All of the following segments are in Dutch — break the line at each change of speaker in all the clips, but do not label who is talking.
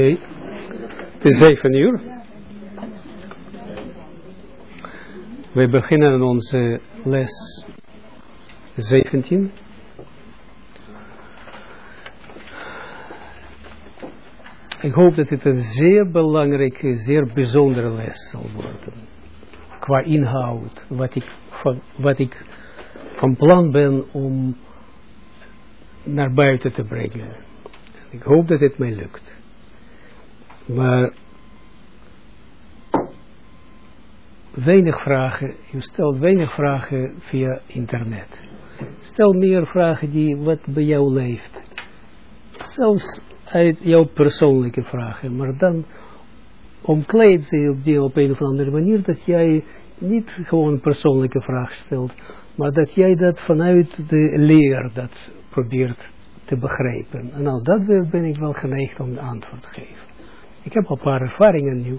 Het is zeven uur. We beginnen onze les 17. Ik hoop dat het een zeer belangrijke, zeer bijzondere les zal worden. Qua inhoud, wat ik van, wat ik van plan ben om naar buiten te brengen. Ik hoop dat het mij lukt. Maar weinig vragen, je stelt weinig vragen via internet. Stel meer vragen die wat bij jou leeft. Zelfs uit jouw persoonlijke vragen, maar dan omkleed ze op die op een of andere manier dat jij niet gewoon persoonlijke vraag stelt, maar dat jij dat vanuit de leer dat probeert te begrijpen. En nou, dat ben ik wel geneigd om antwoord te geven. Ik heb al een paar ervaringen nu,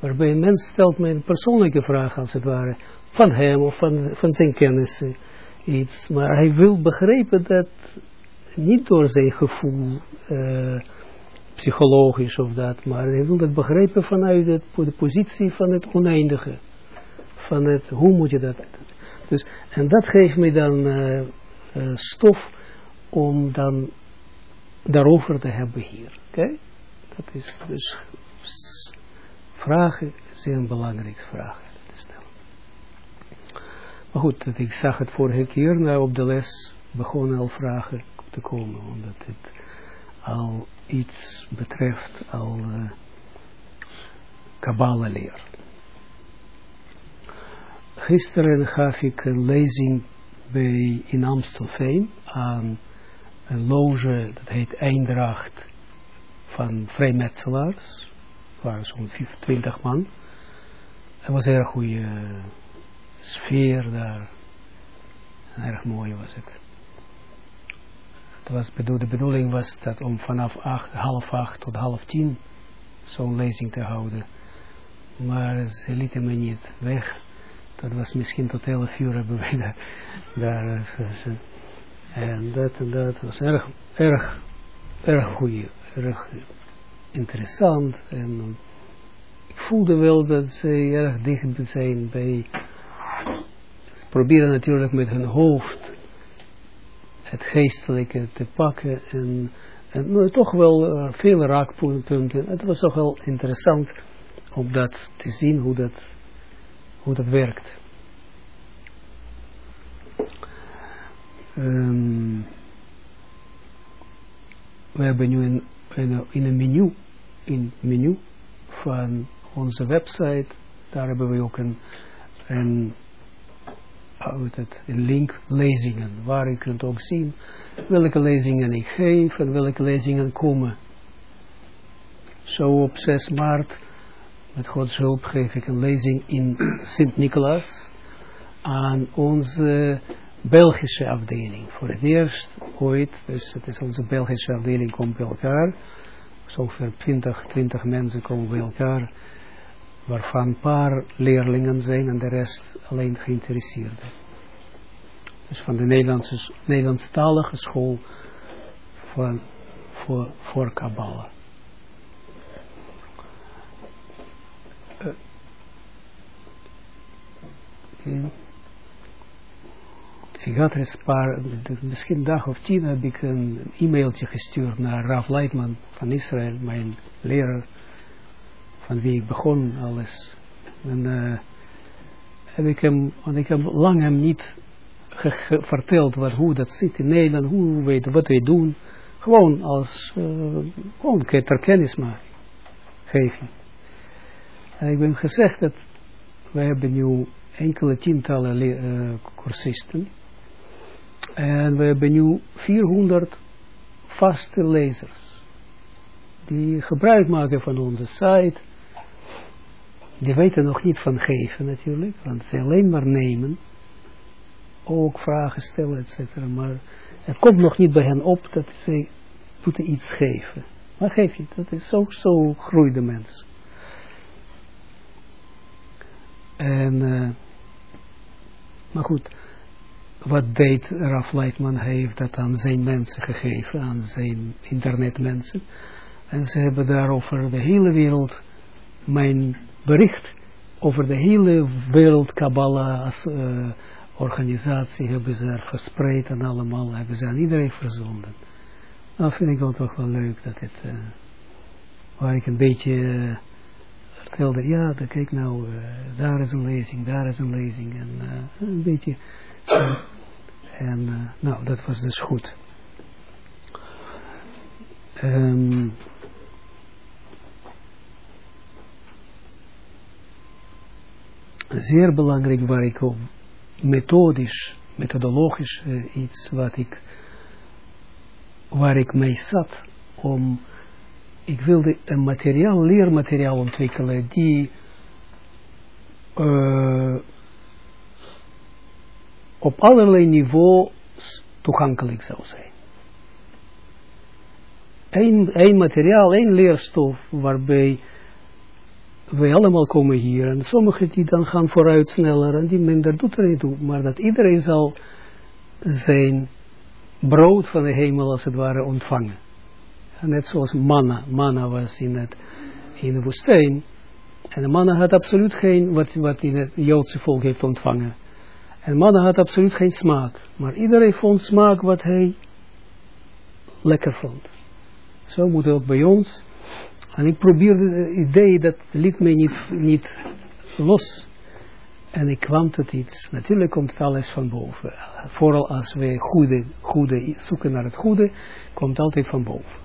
waarbij een mens stelt mij een persoonlijke vraag, als het ware, van hem of van, van zijn kennissen, iets. Maar hij wil begrijpen dat niet door zijn gevoel, uh, psychologisch of dat, maar hij wil dat begrijpen vanuit de positie van het oneindige. Van het, hoe moet je dat? Dus, en dat geeft me dan uh, uh, stof om dan daarover te hebben hier. Oké? Okay? Dat is dus vragen zijn belangrijk vragen te stellen. Maar goed, ik zag het vorige keer, nou op de les begonnen al vragen te komen, omdat het al iets betreft, al uh, Kabbalah leer. Gisteren gaf ik een lezing bij, in Amstelveen aan een loge, dat heet Eindracht, van vrijmetselaars. waren zo'n 20 man. Het was een erg goede sfeer daar. Erg mooi was het. was bedoel, de bedoeling was dat om vanaf acht, half acht tot half tien zo'n lezing te houden. Maar ze lieten me niet weg. Dat was misschien tot elf uur hebben we daar. daar en dat dat was erg, erg, erg goed, erg interessant. En ik voelde wel dat ze erg dicht zijn bij, ze proberen natuurlijk met hun hoofd het geestelijke te pakken en, nou, toch wel uh, veel raakpunten. Het was toch wel interessant om dat te zien, hoe dat, hoe dat werkt. Um, we hebben nu in, in, een menu, in menu van onze website, daar hebben we ook een, een, het, een link lezingen, waar je kunt ook zien welke lezingen ik geef en welke lezingen komen. Zo op 6 maart, met Gods hulp, geef ik een lezing in Sint-Nicolaas aan onze Belgische afdeling. Voor het eerst ooit, dus het is onze Belgische afdeling, komt bij elkaar. Zover 20, 20 mensen komen bij elkaar, waarvan een paar leerlingen zijn en de rest alleen geïnteresseerden. Dus van de Nederlandse, Nederlandstalige school van, voor, voor Kabbalah. Okay. Ik had er een paar, misschien een dag of tien heb ik een e-mailtje gestuurd naar Raf Leitman van Israël, mijn leraar, van wie ik begon alles. En uh, heb ik hem, want ik heb lang hem niet verteld wat, hoe dat zit in Nederland, hoe we, wat wij doen. Gewoon als, uh, gewoon ter kennis maar geven. En ik ben gezegd dat wij hebben nu enkele tientallen uh, cursisten en we hebben nu 400 vaste lezers. Die gebruik maken van onze site. Die weten nog niet van geven natuurlijk. Want ze alleen maar nemen. Ook vragen stellen, et cetera. Maar het komt nog niet bij hen op dat ze moeten iets geven. Maar geef je, dat is zo, zo groeit de mens. En, uh, maar goed wat deed Raf Leitman? Hij heeft dat aan zijn mensen gegeven, aan zijn internetmensen. En ze hebben daar over de hele wereld mijn bericht over de hele wereld Kabbalah als uh, organisatie hebben ze daar verspreid en allemaal hebben ze aan iedereen verzonden. Nou vind ik wel toch wel leuk dat het, uh, waar ik een beetje uh, vertelde, ja, kijk nou, daar is een lezing, daar is een lezing en een beetje, en nou, dat was dus goed. Um, zeer belangrijk waar ik op methodisch, methodologisch uh, iets wat ik, waar ik mee zat om, ik wilde een materiaal, leermateriaal ontwikkelen die uh, op allerlei niveaus toegankelijk zou zijn. Eén materiaal, één leerstof waarbij wij allemaal komen hier en sommigen die dan gaan vooruit sneller en die minder doet er niet toe, maar dat iedereen zal zijn brood van de hemel als het ware ontvangen. net zoals manna, manna was in, het, in de woestijn en de manna had absoluut geen, wat, wat in het Joodse volk heeft ontvangen. En manna had absoluut geen smaak, maar iedereen vond smaak wat hij lekker vond. Zo moet het ook bij ons en ik probeerde het idee, dat liet mij niet, niet los. En ik kwam tot iets. Natuurlijk komt alles van boven. Vooral als wij goede, goede zoeken naar het goede, komt altijd van boven.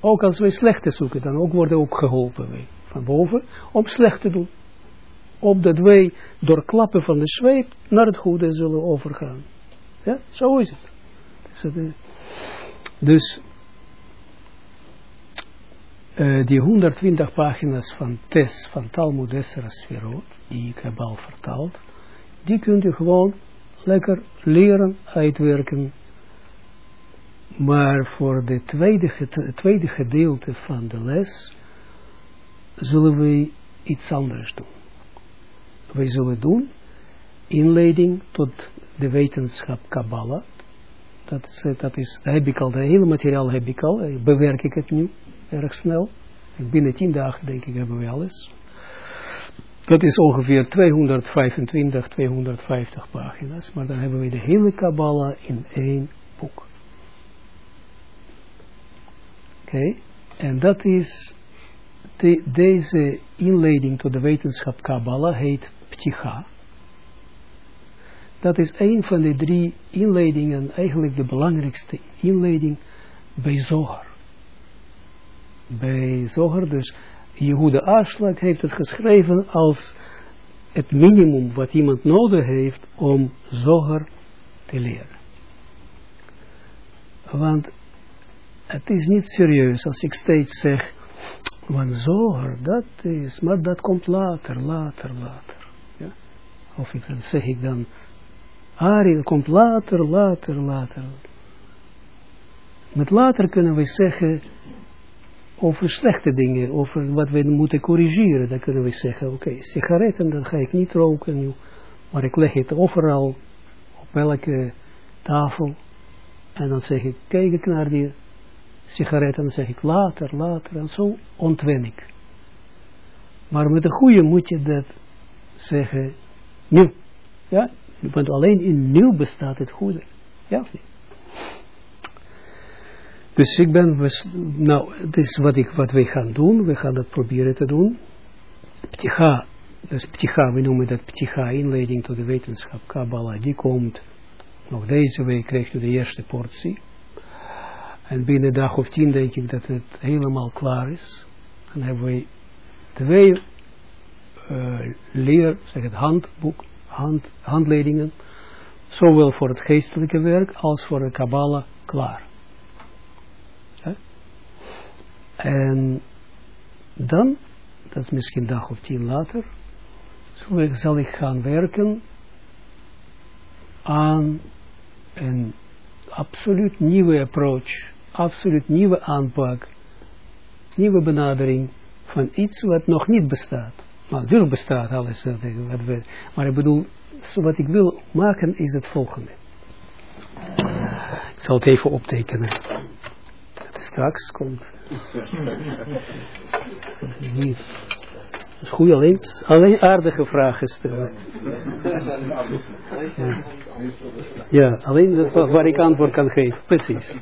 Ook als wij slechte zoeken, dan ook worden ook geholpen van boven om slecht te doen. Opdat wij door klappen van de zweep naar het goede zullen overgaan. Ja, zo is het. Dus uh, die 120 pagina's van Tes van Talmud Esra Sferot, die ik heb al vertaald, die kunt u gewoon lekker leren, uitwerken. Maar voor de tweede, het tweede gedeelte van de les zullen we iets anders doen. We zullen doen inleiding tot de wetenschap Kabbalah. Dat is, dat is, heb ik al, de hele materiaal heb ik al, eh, bewerk ik het nu erg snel. Binnen tien dagen denk ik hebben we alles. Dat is ongeveer 225, 250 pagina's. Maar dan hebben we de hele Kabbalah in één boek. Oké. En dat is, de, deze inleiding tot de wetenschap Kabbalah heet Pticha. Dat is een van de drie inleidingen, eigenlijk de belangrijkste inleiding bij Zohar bij Zoger, dus Jehoede Aarslag heeft het geschreven als het minimum wat iemand nodig heeft om Zoger te leren. Want het is niet serieus als ik steeds zeg, want Zoger, dat is, maar dat komt later, later, later. Of ik dan zeg ik dan, Ari, komt later, later, later. Met later kunnen we zeggen, over slechte dingen, over wat we moeten corrigeren, dan kunnen we zeggen, oké, sigaretten, dan ga ik niet roken, maar ik leg het overal, op welke tafel, en dan zeg ik, kijk ik naar die sigaretten, dan zeg ik later, later, en zo ontwen ik. Maar met de goede moet je dat zeggen, nu, ja, want alleen in nieuw bestaat het goede, ja of niet? Dus ik ben, nou, dit is wat, ik, wat wij gaan doen. We gaan dat proberen te doen. Pticha, dus pticha, we noemen dat pticha, inleiding tot de wetenschap Kabbalah, die komt, nog deze week krijgt u de eerste portie. En binnen een dag of tien denk ik dat het helemaal klaar is. Dan hebben we twee uh, leer, zeg het handboek, hand, handleidingen, zowel voor het geestelijke werk als voor de Kabbalah klaar. En dan, dat is misschien een dag of tien later, zal ik gaan werken aan een absoluut nieuwe approach, absoluut nieuwe aanpak, nieuwe benadering van iets wat nog niet bestaat. Natuurlijk bestaat alles, wat we, maar ik bedoel, wat ik wil maken is het volgende. Ik zal het even optekenen straks komt. Niet. Het is goed alleen, alleen aardige vragen stellen. Ja, ja alleen waar ik antwoord kan geven. Precies.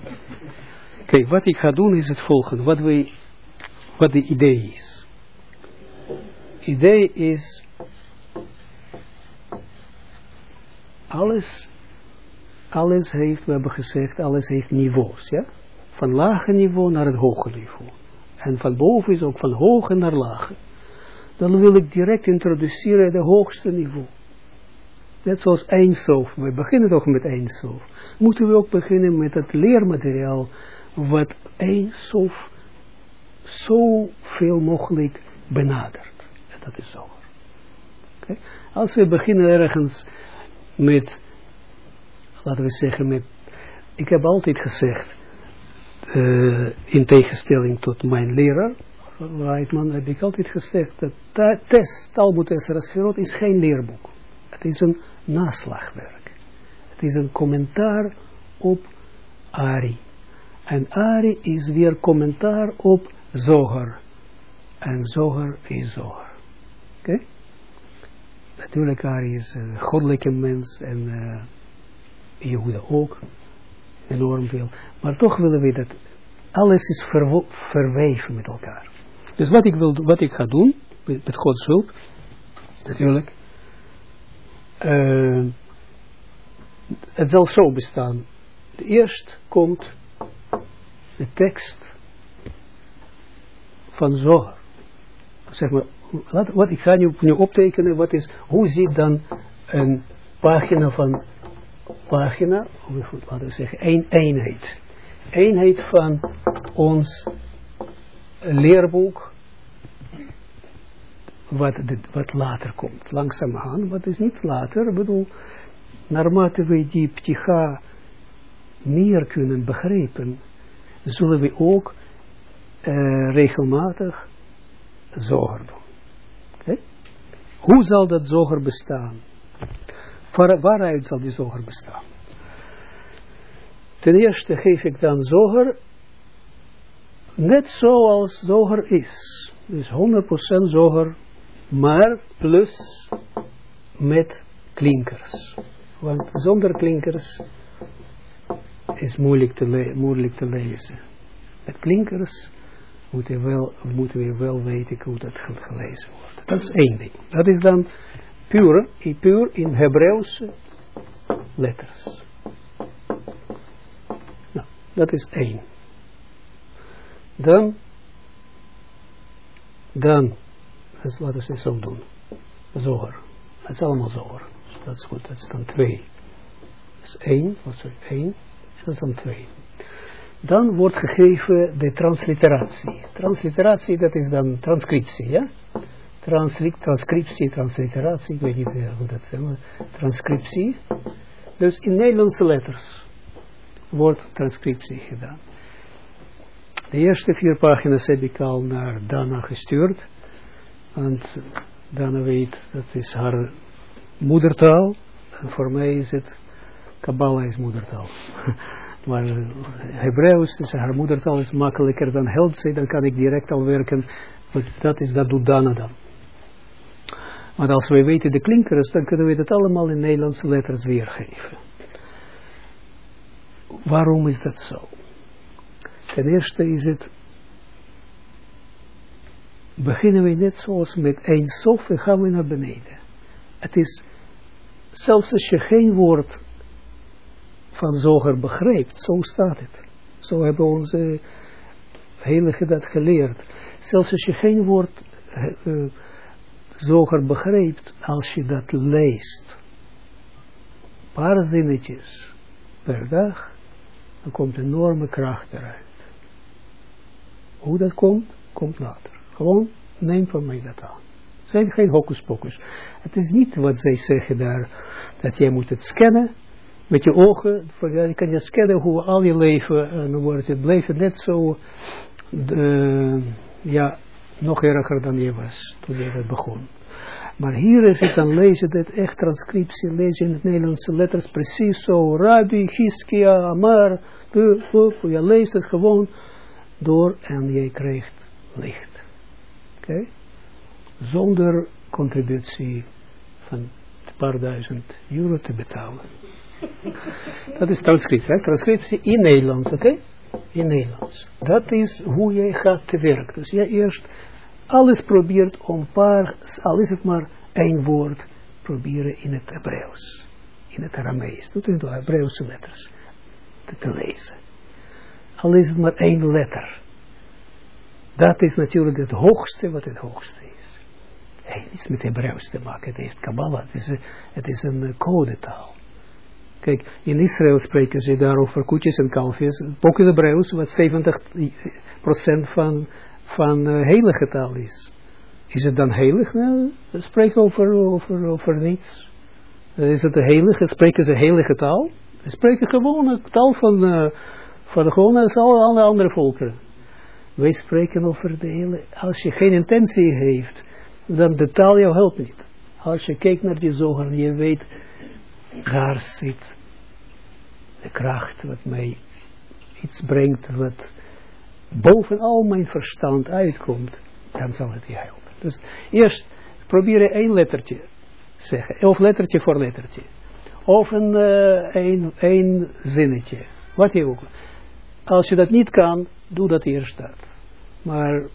Kijk, wat ik ga doen is het volgende. Wat, we, wat de idee is. Idee is alles, alles heeft, we hebben gezegd, alles heeft niveaus, ja? Van lage niveau naar het hoge niveau. En van boven is ook van hoge naar lage. Dan wil ik direct introduceren het hoogste niveau. Net zoals Eindsof. We beginnen toch met Eindsof. Moeten we ook beginnen met het leermateriaal wat Eindsof zo veel mogelijk benadert. Dat is zo. Okay? Als we beginnen ergens met, laten we zeggen, met, ik heb altijd gezegd, uh, in tegenstelling tot mijn leraar, Reitman, heb ik altijd gezegd, dat test, Talmud Esra is geen leerboek. Het is een naslagwerk. Het is een commentaar op Ari. En Ari is weer commentaar op Zoger. En Zoger is Zoger. Natuurlijk, Ari is een goddelijke mens en uh, Jehuda ook. Enorm veel. Maar toch willen we dat alles is verweven met elkaar. Dus wat ik, wil, wat ik ga doen, met, Gods hulp, natuurlijk, uh, het zal zo bestaan. Eerst komt de tekst van Zohar. Zeg maar, wat, ik ga nu, optekenen, wat is, hoe ziet dan een pagina van, pagina, laten we zeggen, één eenheid. Eenheid van ons leerboek, wat, wat later komt, langzamerhand, wat is niet later, ik bedoel, naarmate we die pticha meer kunnen begrijpen, zullen we ook uh, regelmatig zoger doen. Hoe zal dat zoger bestaan? Waar, waaruit zal die zoger bestaan? Ten eerste geef ik dan zoger, net zoals zoger is. Dus 100% zoger, maar plus met klinkers. Want zonder klinkers is moeilijk te, moeilijk te lezen. Met klinkers moeten, wel, moeten we wel weten hoe dat gelezen wordt. Dat is één ding. Dat is dan puur, puur in Hebreeuwse letters. Nou, dat is één. Dan, dan, dus laten we het zo doen. Zoger. Dat is allemaal zoger. Dat is goed, dat is dan twee. Dat is één, wat sorry, één, dat is dan twee. Dan wordt gegeven de transliteratie. Transliteratie, dat is dan transcriptie, ja? Transli transcriptie, transliteratie, ik weet niet hoe dat is, transcriptie. Dus in Nederlandse letters wordt transcriptie gedaan. De eerste vier pagina's heb ik al naar Dana gestuurd. Want Dana weet, dat is haar moedertaal. En voor mij is het, Kabbalah is moedertaal. maar uh, Hebreeuws, dus haar moedertaal is makkelijker dan helpt dan kan ik direct al werken. Dat is, dat doet dan. Maar als wij weten de klinkers, dan kunnen we dat allemaal in Nederlandse letters weergeven. Waarom is dat zo? Ten eerste is het, beginnen we net zoals met één sof en gaan we naar beneden. Het is, zelfs als je geen woord van zoger begrijpt, zo staat het. Zo hebben onze heiligen dat geleerd. Zelfs als je geen woord uh, zoger begrijpt, als je dat leest, een paar zinnetjes per dag, dan komt enorme kracht eruit. Hoe dat komt, komt later. Gewoon neem van mij dat aan. Het zijn geen hocus pocus. Het is niet wat zij zeggen daar, dat jij moet het scannen met je ogen. Je kan je scannen hoe al je leven, en dan wordt het blijven net zo, de, ja, nog erger dan je was toen je dat begon. Maar hier is het dan lezen, dat echt transcriptie, lezen in het Nederlandse letters, precies zo, Rabbi, Hiskia, Amar, je leest het gewoon, door en jij krijgt licht. Oké? Zonder contributie van een paar duizend euro te betalen. Dat is transcript, hè? transcriptie in Nederlands, oké? In Nederlands. Dat is hoe jij gaat te werk. Dus jij eerst alles probeert om paar, al is het maar één woord, proberen in het Hebreeuws. In het Aramees. Doet in de Hebreeuwse letters. Te, te lezen. Al is het maar één letter. Dat is natuurlijk het hoogste wat het hoogste is. Het heeft niets met Hebreeuws te maken. Het heeft Kabbalah. Het is, het is een codetaal. Kijk, in Israël spreken ze daar over koetjes en kalfjes. Ook in Hebreeuws, wat 70% van, van uh, heilige taal is. Is het dan heilig? Nou, spreken over, over, over niets. Is het een heilige? Spreken ze heilige taal? Ze spreken gewoon een taal van, uh, van de gewone, alle andere volkeren. Wij spreken over de hele, als je geen intentie heeft, dan de taal jou helpt niet. Als je kijkt naar die en je weet, daar zit de kracht wat mij iets brengt wat boven al mijn verstand uitkomt, dan zal het je helpen. Dus eerst probeer één lettertje zeggen, of lettertje voor lettertje. Of een, een, een zinnetje, wat je ook. Als je dat niet kan, doe dat eerst dat. Maar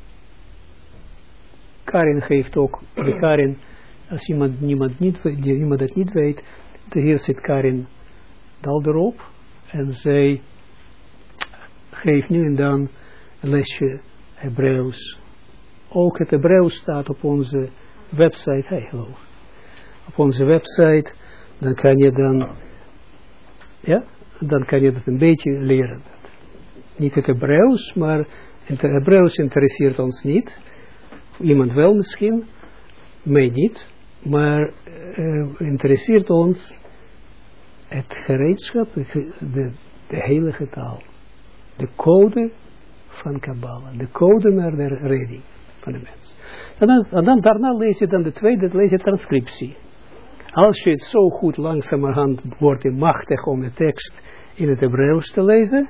Karin geeft ook, Karin, als iemand, niemand, niet, iemand dat niet weet, de hier zit Karin dal erop en zij geeft nu en dan een lesje Hebreeuws. Ook het Hebreeuws staat op onze website, hey, hallo, op onze website, dan kan je dan, ja, dan kan je dat een beetje leren. Niet het Hebreeuws, maar het Hebreeuws interesseert ons niet. Iemand wel misschien, mij niet. Maar uh, interesseert ons het gereedschap, de, heilige taal. De code van Kabbalah. De code naar de redding van de mens. En dan, daarna lees je dan de tweede, lees je transcriptie. Als je het zo goed langzamerhand wordt machtig om de tekst in het Hebreeuws te lezen,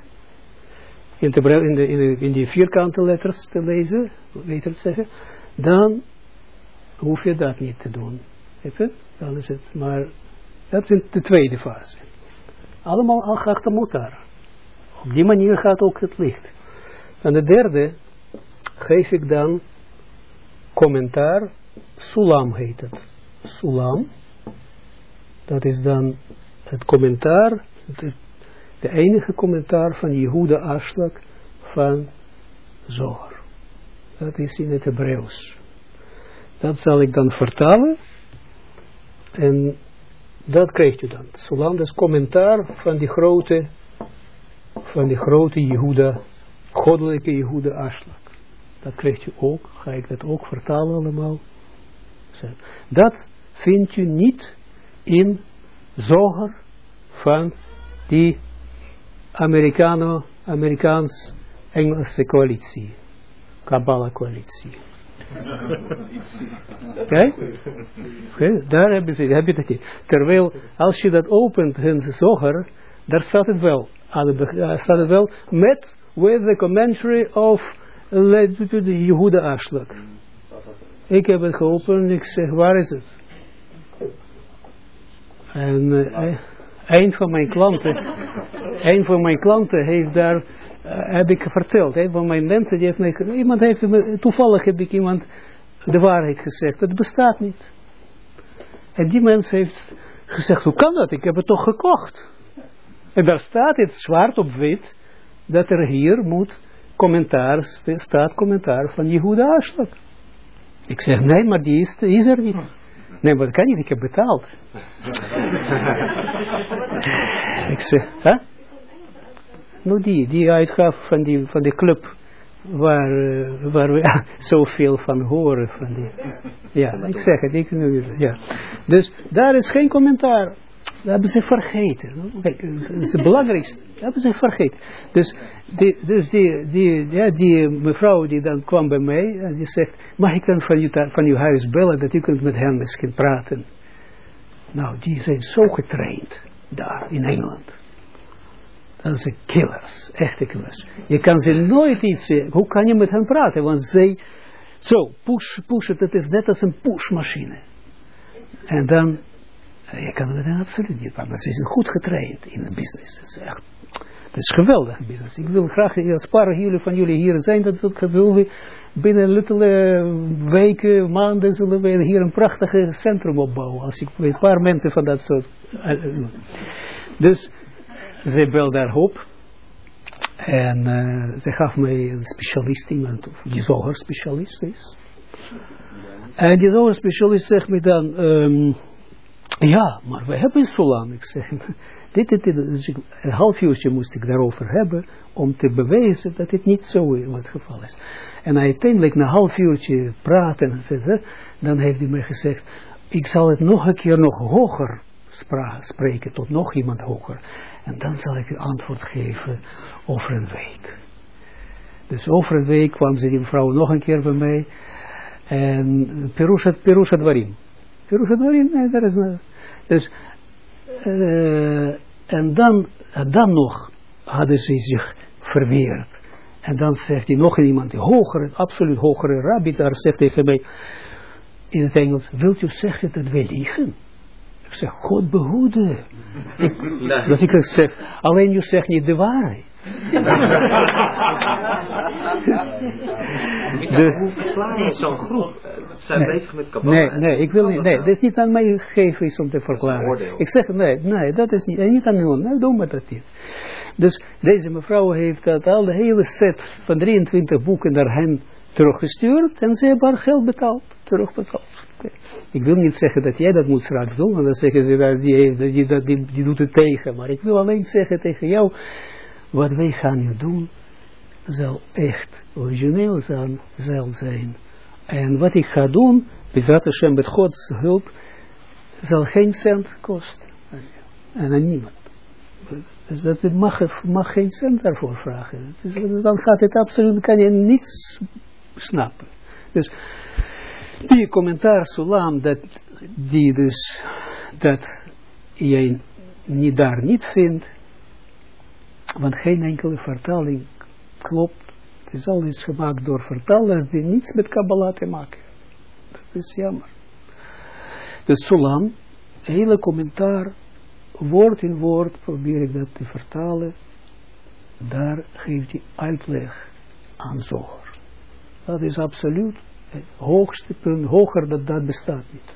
in, de, in, de, in, de, die vierkante letters te lezen, je het zeggen, dan hoef je dat niet te doen. Dan is het maar, dat is de tweede fase. Allemaal al motor. Op die manier gaat ook het licht. En de derde geef ik dan commentaar, Sulam heet het. Sulam, dat is dan het commentaar, de, de enige commentaar van Jehuda Aslak van Zohar. Dat is in het Hebreeuws. Dat zal ik dan vertalen. En dat krijgt u dan. Zolang dat commentaar van die grote, van die grote Jehuda, goddelijke Jehuda Aslak. Dat krijgt u ook. Ga ik dat ook vertalen allemaal. Dat vind u niet in Zoger van die Americano, Amerikaans-Engelse coalitie. Kabbalah-coalitie. Oké? Okay? Daar hebben ze, heb je dat niet. Terwijl, als je dat opent, hun zoger, daar staat het wel. Daar staat het wel met, with the commentary of de Jehuda Aslak. Ik heb het geopend en ik zeg, waar is het? En uh, een van mijn klanten, een van mijn klanten heeft daar heb ik verteld. Een van mijn mensen, die heeft mij, iemand heeft me, toevallig heb ik iemand de waarheid gezegd. Het bestaat niet. En die mens heeft gezegd, hoe kan dat? Ik heb het toch gekocht. En daar staat het zwart op wit, dat er hier moet commentaar, staat commentaar van Jehuda Aslak. Ik zeg, nee, maar die is, is er niet. Nee, maar dat kan niet, ik heb betaald. ik zeg, hè? Nou die, die uitgave van die, van die club, waar, uh, waar we ja, zoveel van horen. Van die. Ja, ik zeg het, ik nu, ja. Dus daar is geen commentaar. Dat hebben ze vergeten. Kijk, dat is het belangrijkste. Dat hebben ze vergeten. Dus, die, dus die, die, ja, die mevrouw die dan kwam bij mij, en die zegt, mag ik dan van, je, van uw huis bellen, dat u kunt met hen misschien praten. Nou, die zijn zo getraind, daar in Engeland Dat zijn killers, echte killers. Je kan ze nooit iets, hoe kan je met hen praten? Want zij, zo, push, push het, is net als een pushmachine. En dan, eh, je kan met hen absoluut niet praten. Ze zijn goed getraind in het business. Het is echt, het is geweldig business. Ik wil graag, als paar jullie van jullie hier zijn, dat wil we binnen luttele weken, maanden zullen we hier een prachtige centrum opbouwen. Als ik een paar mensen van dat soort. Eh, dus ze bel daar op. En uh, ze gaf mij een specialist, iemand, die zoger specialist is. En die zoger specialist zegt me dan, um, ja, maar we hebben Solam. Ik zeg, dit, dit, dit, dus een half uurtje moest ik daarover hebben, om te bewijzen dat het niet zo in het geval is. En uiteindelijk, na een half uurtje praten, dan heeft hij me gezegd, ik zal het nog een keer nog hoger spreken, tot nog iemand hoger. En dan zal ik u antwoord geven over een week. Dus over een week kwam ze die mevrouw nog een keer bij mij. En Perusha, Perusha Dwarim. Perusha Dwarim, nee, dat is... een. Dus, uh, en dan, dan nog hadden ze zich verweerd. En dan zegt hij nog iemand, die hogere, absoluut hogere rabbi daar, zegt tegen mij in het Engels, wilt u zeggen dat wij liegen? Ik zeg, God behoede. Ik, Dat ik zeg, alleen je zegt niet de waarheid.
de, verklaren zo'n groep? zijn nee, bezig met Kabbalah.
Nee, nee, ik wil niet, nee, dat is niet aan mij gegeven is om te verklaren. Ik zeg, nee, nee, dat is niet, niet aan u, nee, doe maar dat niet. Dus deze mevrouw heeft dat al de hele set van 23 boeken naar hen teruggestuurd en ze hebben haar geld betaald, terugbetaald. Ik wil niet zeggen dat jij dat moet straks doen, want dan zeggen ze dat die, die, die, die, doet het tegen. Maar ik wil alleen zeggen tegen jou, wat wij gaan nu doen, zal echt origineel zijn, zal zijn. En wat ik ga doen, Bezrat Hashem met Gods hulp, zal geen cent kosten. En aan niemand. Dus dat mag, mag geen cent daarvoor vragen. Dus dan gaat het absoluut, kan je niets snappen. Dus die commentaar Sulam, dat, die dus, dat jij niet daar niet vindt, want geen enkele vertaling klopt. Het is alles gemaakt door vertalers die niets met Kabbalah te maken. Dat is jammer. Dus Sulam, hele commentaar, woord in woord probeer ik dat te vertalen. Daar geeft hij uitleg aan Zoger. Dat is absoluut het hoogste punt, hoger dat dat bestaat niet.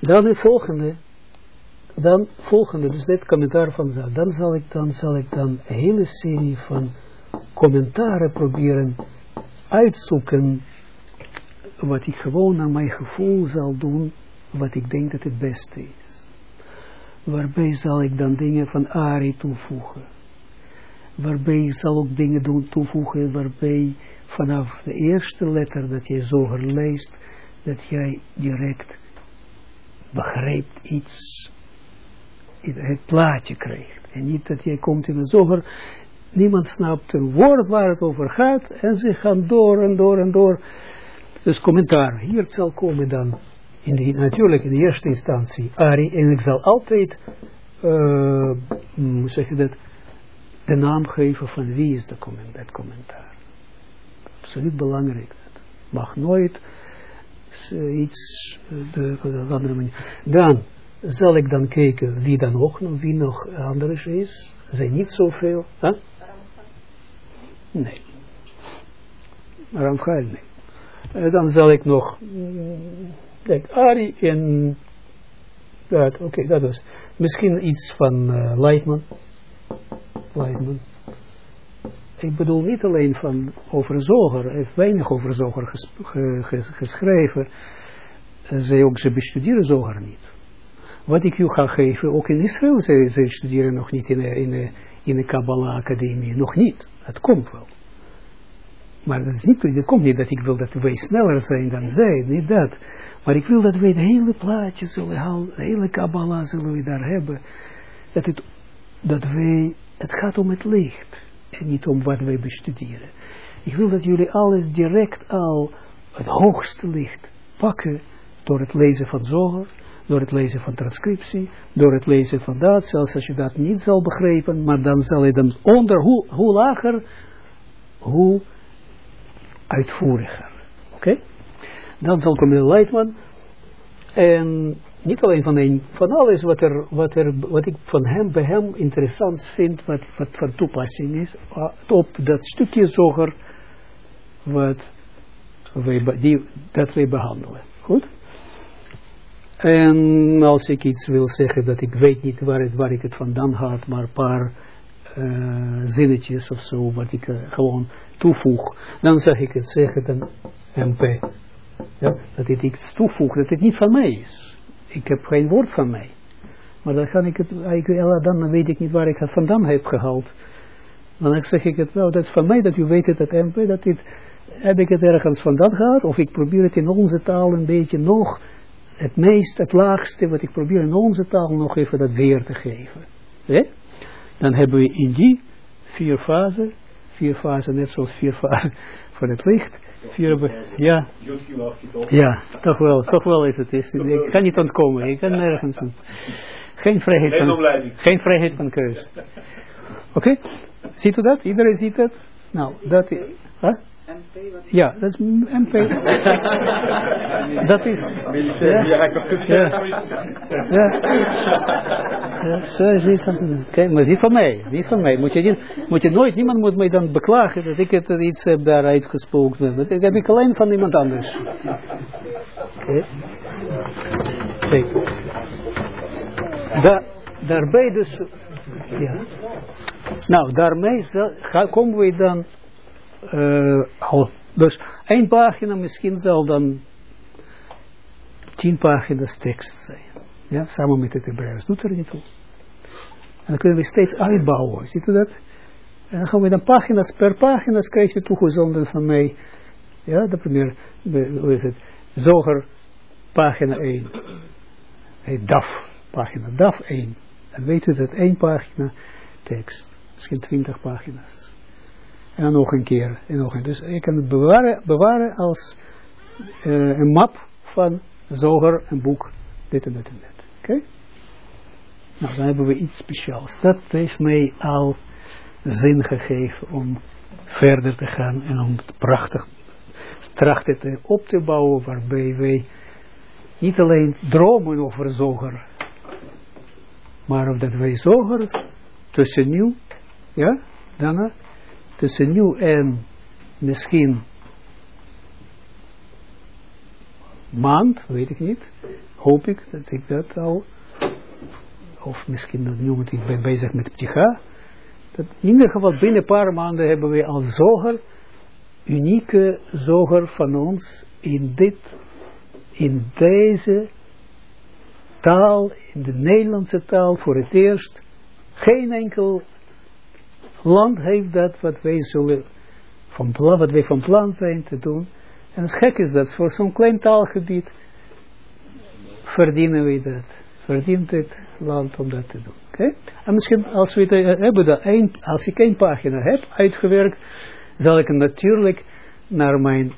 Dan het volgende, dan volgende, dus dit commentaar van dan zal ik dan, zal ik dan een hele serie van commentaren proberen uitzoeken, wat ik gewoon naar mijn gevoel zal doen, wat ik denk dat het beste is. Waarbij zal ik dan dingen van Ari toevoegen. Waarbij zal ook dingen doen toevoegen, waarbij vanaf de eerste letter dat je zo leest, dat jij direct begrijpt iets, het plaatje krijgt. En niet dat jij komt in een zoger, niemand snapt een woord waar het over gaat, en ze gaan door en door en door. Dus commentaar, hier zal komen dan, in de, natuurlijk in de eerste instantie, Ari, en ik zal altijd, uh, hoe zeg je dat, de naam geven van wie is de dat commentaar absoluut belangrijk. Mag nooit iets uh, de, de andere manier. Dan zal ik dan kijken wie dan nog, wie nog anders is. Zijn niet zoveel. Huh? Nee. Ramchael, nee. Uh, dan zal ik nog, kijk, Ari en, dat, oké, okay, dat was, misschien iets van Leitman. Leitman. Ik bedoel niet alleen van over Zoger, hij heeft weinig over Zoger ges, ges, geschreven. Zij ook, ze bestuderen Zoger niet. Wat ik u ga geven, ook in Israël, ze, ze studeren nog niet in de, in in de Kabbalah Academie, nog niet. Het komt wel. Maar dat, is niet, dat komt niet dat ik wil dat wij sneller zijn dan zij, niet dat. Maar ik wil dat wij het hele plaatje zullen halen, de hele Kabbalah zullen we daar hebben. Dat, het, dat wij, het gaat om het licht en niet om wat wij bestuderen. Ik wil dat jullie alles direct al het hoogste licht pakken door het lezen van Zoger, door het lezen van transcriptie, door het lezen van dat, zelfs als je dat niet zal begrijpen, maar dan zal je dan onder, hoe, hoe lager, hoe uitvoeriger. Oké? Dan zal komen de Leidman, en niet alleen van, een, van alles wat, er, wat, er, wat ik van hem, bij hem interessant vind, wat, van toepassing is, op dat stukje zoger, wat wij, die, dat wij behandelen. Goed? En als ik iets wil zeggen dat ik weet niet waar, het, waar ik het vandaan had, maar een paar uh, zinnetjes of zo, wat ik uh, gewoon toevoeg, dan zeg ik het zeggen dan MP. Ja, dat ik iets toevoeg, dat het niet van mij is. Ik heb geen woord van mij. Maar dan kan ik het, dan weet ik niet waar ik het vandaan heb gehaald. Dan zeg ik het wel, dat is van mij dat u weet het, dat MP, dat dit, heb ik het ergens vandaan gehad, of ik probeer het in onze taal een beetje nog het meest, het laagste, wat ik probeer in onze taal nog even dat weer te geven. Dan hebben we in die vier fasen, vier fasen, net zoals vier fasen van het licht, vier, ja, ja, toch wel, toch wel is het, is, ik kan niet ontkomen, ik kan nergens, geen vrijheid van, geen vrijheid van keuze. Oké, okay? ziet u dat? Iedereen ziet dat? Nou, dat is, huh? Ja, dat is MP. dat is... Ja, ja. ja. zo is het. Kijk, maar zie van mij, zie van mij. Moet je, niet, moet je nooit, niemand moet mij dan beklagen dat ik het iets heb daar uitgesproken. Dat heb ik alleen van iemand anders. Oké. Kijk. Da, daarbij dus... Ja. Nou, daarmee komen we dan uh, dus één pagina misschien zal dan tien pagina's tekst zijn. Ja, samen met het Hebreeuws. Doet er niet toe. En dan kunnen we steeds uitbouwen. Ziet u dat? En dan gaan we dan pagina's per pagina's krijg je toegezonden van mij. Ja, de premier, hoe is het? Zoger, pagina 1. Hey, DAF, pagina DAF 1. Dan weet u dat één pagina tekst. Misschien twintig pagina's. En nog een keer. En nog een. Dus je kan het bewaren, bewaren als uh, een map van zoger, een boek, dit en dit en dit. Oké? Nou, dan hebben we iets speciaals. Dat heeft mij al zin gegeven om verder te gaan en om het prachtig trachten te op te bouwen waarbij wij niet alleen dromen over zoger, maar dat wij zoger tussen nieuw, ja, daarna tussen nu en misschien maand, weet ik niet, hoop ik dat ik dat al, of misschien nu moet ik ben bezig met pticha, dat in ieder geval binnen een paar maanden hebben we al zoger, unieke zoger van ons in dit, in deze taal, in de Nederlandse taal, voor het eerst, geen enkel land heeft dat wat wij zullen van plan, wat van plan zijn te doen. En het gek is dat voor zo'n klein taalgebied verdienen we dat. Verdient het land om dat te doen. Oké? En misschien als we eh, hebben dat één, als ik één pagina heb uitgewerkt, zal ik natuurlijk naar mijn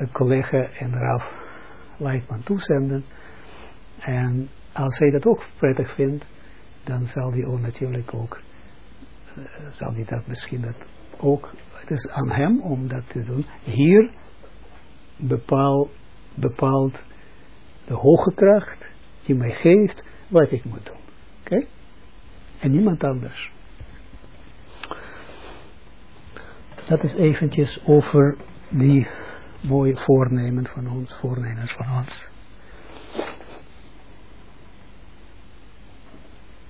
uh, collega en Raf Leitman toezenden. En als hij dat ook prettig vindt, dan zal hij ook natuurlijk ook zal hij dat misschien dat ook, het is aan hem om dat te doen. Hier bepaal, bepaalt de hoge kracht die mij geeft wat ik moet doen. Oké? En niemand anders. Dat is eventjes over die mooie voornemen van ons, voornemens van ons.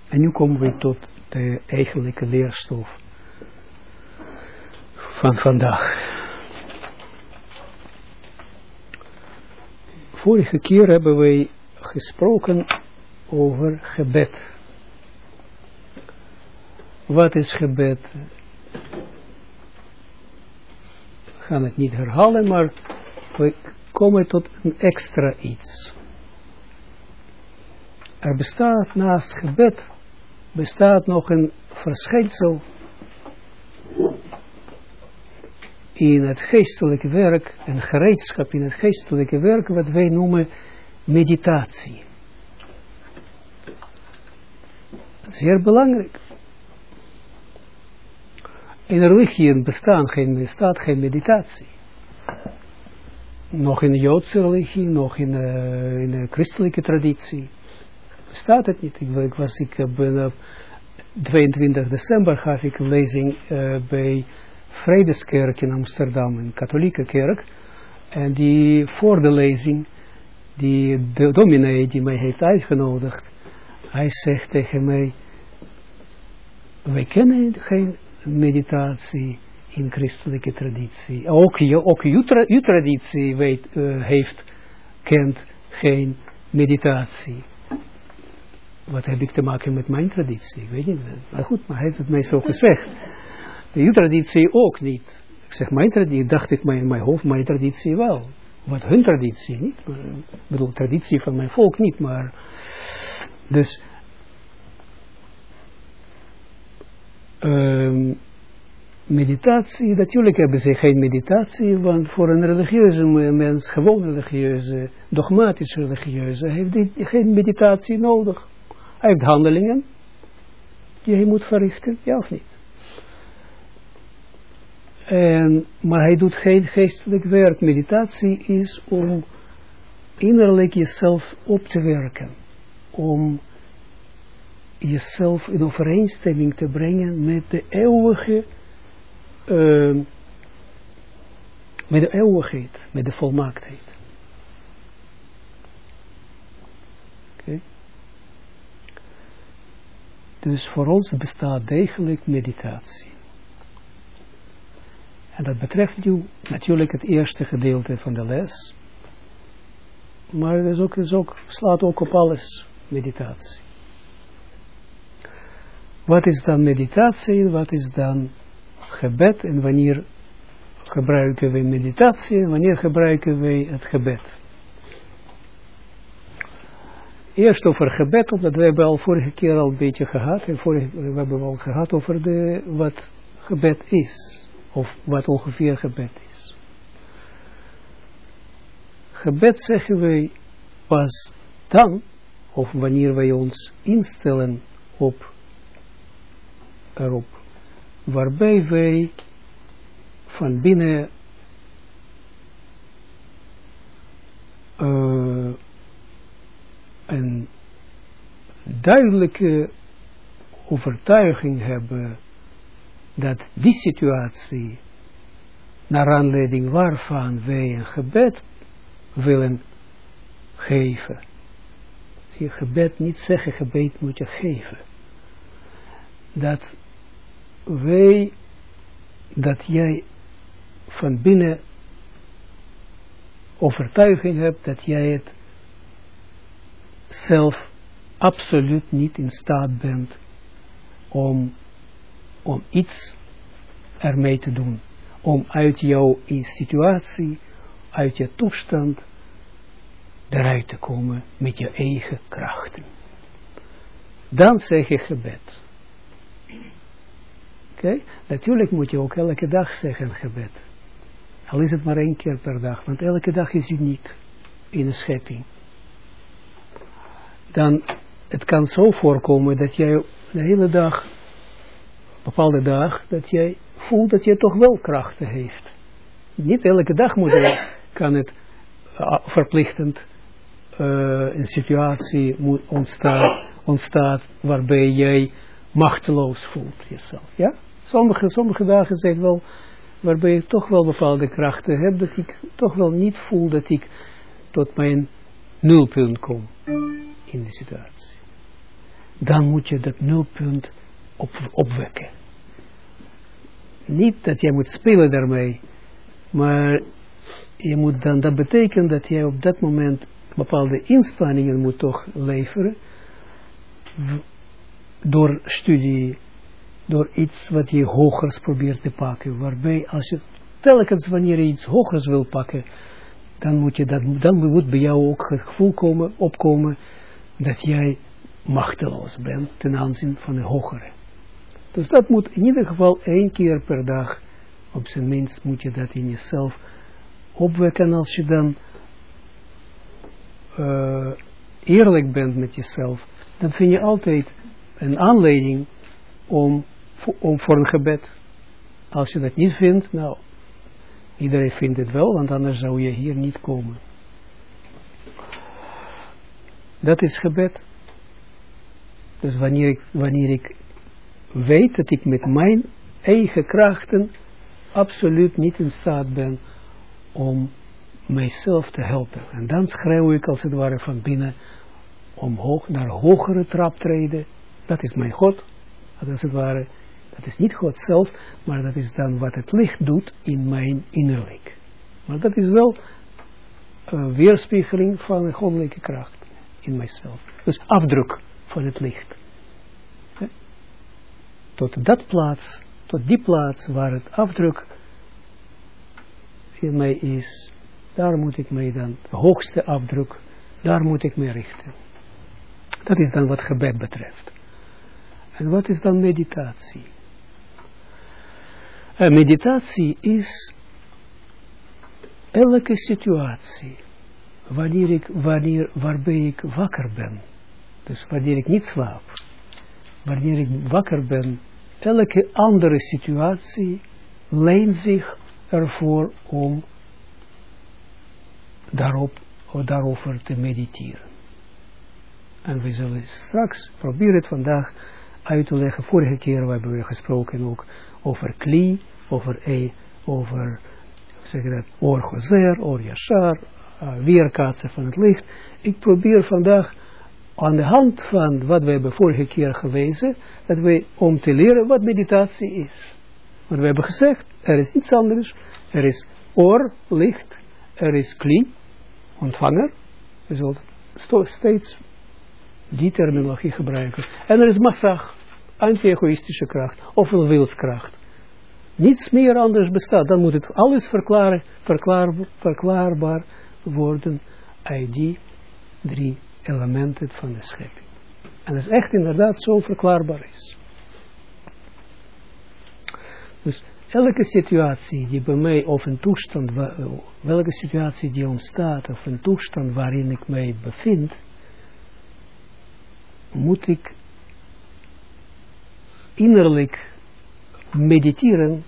En nu komen we tot de eigenlijke leerstof van vandaag. Vorige keer hebben wij gesproken over gebed. Wat is gebed? We gaan het niet herhalen, maar we komen tot een extra iets. Er bestaat naast gebed bestaat nog een verschijnsel in het geestelijke werk, een gereedschap in het geestelijke werk, wat wij noemen meditatie. Zeer belangrijk. In religie bestaat geen, bestaat geen meditatie. Nog in de Joodse religie, nog in de, in de christelijke traditie. Bestaat het niet. Ik, was, ik ben op 22 december gaf ik een lezing uh, bij Vredeskerk in Amsterdam, een katholieke kerk. En die voor de lezing, die de dominee die mij heeft uitgenodigd, hij zegt tegen mij, wij kennen geen meditatie in christelijke traditie. Ook, je, ook uw, tra traditie weet, uh, heeft, kent geen meditatie. Wat heb ik te maken met mijn traditie? Ik weet niet. Maar goed, maar hij heeft het mij zo gezegd. De traditie ook niet. Ik zeg mijn traditie, dacht ik in mijn hoofd, mijn traditie wel. Wat hun traditie niet. Ik bedoel, traditie van mijn volk niet, maar... Dus... Um, meditatie, natuurlijk hebben ze geen meditatie, want voor een religieuze mens, gewoon religieuze, dogmatisch religieuze, heeft hij geen meditatie nodig. Hij heeft handelingen die hij moet verrichten, ja of niet? En, maar hij doet geen geestelijk werk. Meditatie is om innerlijk jezelf op te werken. Om jezelf in overeenstemming te brengen met de eeuwige, uh, met de eeuwigheid, met de volmaaktheid. Oké. Dus voor ons bestaat degelijk meditatie. En dat betreft nu natuurlijk het eerste gedeelte van de les. Maar het is ook, ook, slaat ook op alles meditatie. Wat is dan meditatie en wat is dan gebed en wanneer gebruiken we meditatie en wanneer gebruiken we het gebed? Eerst over gebed, omdat we hebben al vorige keer al een beetje gehad, en vorige, we hebben al gehad over de, wat gebed is of wat ongeveer gebed is. Gebed zeggen wij pas dan, of wanneer wij ons instellen op erop, waarbij wij van binnen uh, een duidelijke overtuiging hebben dat die situatie, naar aanleiding waarvan wij een gebed willen geven. Je, gebed niet zeggen, gebed moet je geven. Dat wij, dat jij van binnen overtuiging hebt dat jij het zelf absoluut niet in staat bent om om iets ermee te doen. Om uit jouw situatie, uit je toestand, eruit te komen met je eigen krachten. Dan zeg je gebed. Oké? Natuurlijk moet je ook elke dag zeggen gebed. Al is het maar één keer per dag, want elke dag is uniek in de schepping. Dan, het kan zo voorkomen dat jij de hele dag bepaalde dag, dat jij voelt dat je toch wel krachten heeft. Niet elke dag moet je, kan het uh, verplichtend uh, een situatie moet ontstaat, ontstaat waarbij jij machteloos voelt jezelf. Ja? Sommige, sommige dagen zijn wel waarbij ik toch wel bepaalde krachten heb, dat ik toch wel niet voel dat ik tot mijn nulpunt kom in de situatie. Dan moet je dat nulpunt op, opwekken. Niet dat jij moet spelen daarmee, maar je moet dan, dat betekent dat jij op dat moment bepaalde inspanningen moet toch leveren, door studie, door iets wat je hogers probeert te pakken, waarbij als je telkens wanneer je iets hogers wil pakken, dan moet, je dat, dan moet bij jou ook het gevoel komen, opkomen dat jij machteloos bent ten aanzien van de hogere. Dus dat moet in ieder geval één keer per dag, op zijn minst moet je dat in jezelf opwekken als je dan uh, eerlijk bent met jezelf, dan vind je altijd een aanleiding om, om voor een gebed. Als je dat niet vindt, nou, iedereen vindt het wel, want anders zou je hier niet komen. Dat is gebed. Dus wanneer ik, wanneer ik weet dat ik met mijn eigen krachten absoluut niet in staat ben om mijzelf te helpen. En dan schreeuw ik als het ware van binnen omhoog naar hogere traptreden. Dat is mijn God. Dat is het ware. Dat is niet God zelf, maar dat is dan wat het licht doet in mijn innerlijk. Maar dat is wel een weerspiegeling van een goddelijke kracht in mijzelf. Dus afdruk van het licht. Tot dat plaats, tot die plaats waar het afdruk in mij is, daar moet ik mij dan, de hoogste afdruk, daar moet ik mij richten. Dat is dan wat gebed betreft. En wat is dan meditatie? En meditatie is elke situatie wanneer ik, wanneer, waarbij ik wakker ben. Dus wanneer ik niet slaap. Wanneer ik wakker ben, elke andere situatie leent zich ervoor om daarop, daarover te mediteren. En we zullen straks proberen het vandaag uit te leggen. Vorige keer hebben we gesproken ook over kli, over e, over zeg dat, or gozer, or yashar, weerkaatsen van het licht. Ik probeer vandaag aan de hand van wat we hebben vorige keer gewezen, dat we om te leren wat meditatie is. Want we hebben gezegd, er is iets anders. Er is oor, licht, er is kli, ontvanger. We zullen steeds die terminologie gebruiken. En er is massag, anti-egoïstische kracht, of een wilskracht. Niets meer anders bestaat. Dan moet het alles verklaren, verklaar, verklaarbaar worden uit die drie elementen van de schepping. En dat is echt inderdaad zo verklaarbaar is. Dus elke situatie die bij mij, of een toestand, welke situatie die ontstaat, of een toestand waarin ik mij bevind, moet ik innerlijk mediteren,